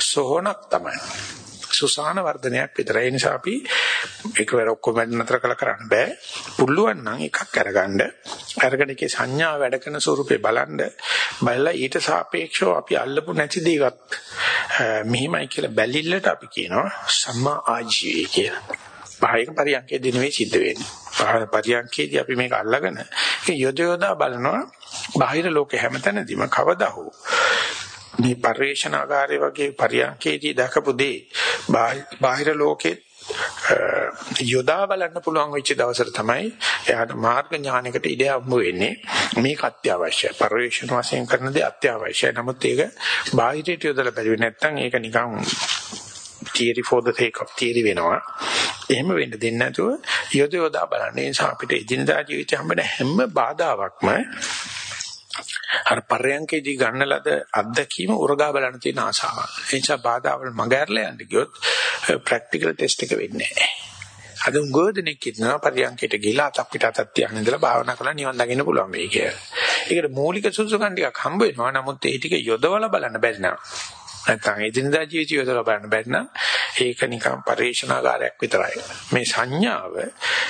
සෝහනක් තමයි. සුසාන වර්ධනයක් විතරයි. ඒ නිසා අපි එකවර ඔක්කොම නතර කළ කරන්න බෑ. පුළුවන් නම් එකක් අරගන්න. අරගෙන ඒකේ සංඥා වැඩ කරන ස්වරූපේ බලන්න. බලලා ඊට සාපේක්ෂව අපි අල්ලපු නැති දේවත් මෙහිමයි කියලා බැලිල්ලට අපි කියනවා සම්මා ආජීවය කියලා. බාහිර පරියන්කේදී නෙවෙයි සිද්ධ වෙන්නේ. බාහිර පරියන්කේදී අපි මේක අල්ලගෙන ඒක යොද යොදා බලනවා බාහිර ලෝකේ හැමතැනදීම කවදා හෝ මේ පරිේශනාකාරය වගේ පරියන්කේදී දැකපු දේ බාහිර ලෝකේ යොදා බලන්න පුළුවන් වෙච්ච දවසට තමයි එයාට මාර්ග ඥානයකට ඉඩ හම්බ වෙන්නේ. මේක අත්‍යවශ්‍යයි. පරිවේෂණ වශයෙන් කරන දේ අත්‍යවශ්‍යයි. නමුත් ඒක බාහිරට යොදලා බැලුවේ නැත්නම් ඒක නිකන් theory for the sake of theory වෙනවා. එහෙම වෙන්න දෙන්නේ නැතුව යොද යොදා බලන්න. ඒ නිසා අපිට එදිනදා ජීවිතේ හම්බෙන හැම බාධාවක්ම අර පරයන්කේදී ගන්න ලද අත්දැකීම උරගා බලන්න තියෙන ආසාව. ඒ නිසා බාධාවල් මගහැරලා යන්න ගියොත් ප්‍රැක්ටිකල් ටෙස්ට් එක වෙන්නේ නැහැ. අද උගෝදෙනෙක් කියනවා පරියන්කයට ගිහිලා අතක් පිට අතක් තියාගෙන ඉඳලා භාවනා කරලා නිවන් දකින්න පුළුවන් වෙයි කියලා. ඒකට මූලික සුසුකම් ටිකක් හම්බ වෙනවා. නමුත් ඒ ටික යොදවලා බලන්න බැරි නෑ. නැත්නම් එදිනදා ජීවිතය විතර බලන්න බැරි නම් ඒක නිකන් පරිේශනාකාරයක් විතරයි. මේ සංඥාව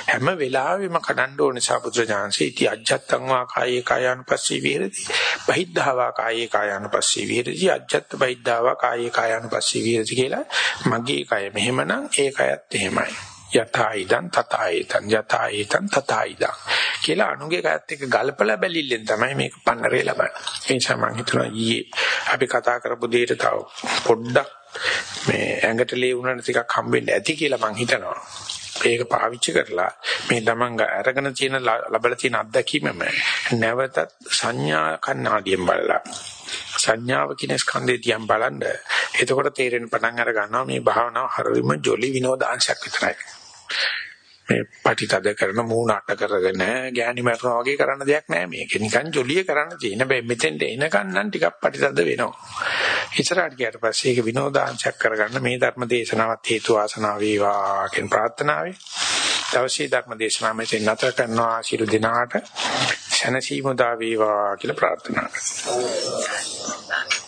හැම වෙලාවෙම කඩන්න ඕනේ සාපුත්‍ර ඥානසේ ඉති අජත්තං වා කායේ කායानुපස්සී විහෙරති. බහිද්ධා වා කායේ කායानुපස්සී විහෙරති. අජත්ත බහිද්ධා වා කායේ කායानुපස්සී විහෙරති කියලා මගේ කය මෙහෙමනම් ඒ කයත් එහෙමයි. යතයිදං තතයිතං යතයිතං තතයිදං කියලා අනුගේ කයත් එක්ක ගලපලා බැලිල්ලෙන් තමයි මේක පන්නරේ ලබන්නේ. ඒ නිසා මම හිතනවා ඊයේ අපි කතා කරපු දෙයට තව පොඩ්ඩක් මේ ඇඟට ලේ උනන ටිකක් හම්බෙන්න ඇති කියලා මම හිතනවා. ඒක පාවිච්චි කරලා මේ තමන් අරගෙන තියෙන ලබලා තියෙන අත්දැකීමම නැවතත් සංඥා කන්නාඩියෙන් බලලා සංඥාව කියන ස්කන්ධය දිහා බලන්න එතකොට තේරෙන පටන් අර ගන්නවා මේ භාවනාව හරියම ජොලි විනෝදාංශයක් විතරයි. මේ පටිතද කරන මූණ අට කරගෙන ගෑණි මරනවා වගේ කරන්න දෙයක් නෑ මේක. නිකන් ජොලිය කරන්න තියෙන. හැබැයි මෙතෙන්ට එනකන් නම් ටිකක් පටිතද වෙනවා. ඉස්සරහට ගියාට පස්සේ ඒක විනෝදාංශයක් කරගන්න මේ ධර්ම දේශනාවත් හේතු ආසනාව වේවා කියන ප්‍රාර්ථනාවයි. දවසේ ධර්ම දේශනාව මෙතෙන් නැතර කරනවා ශිරු දිනාට සනසීමු දා වේවා කියලා ප්‍රාර්ථනා කරනවා.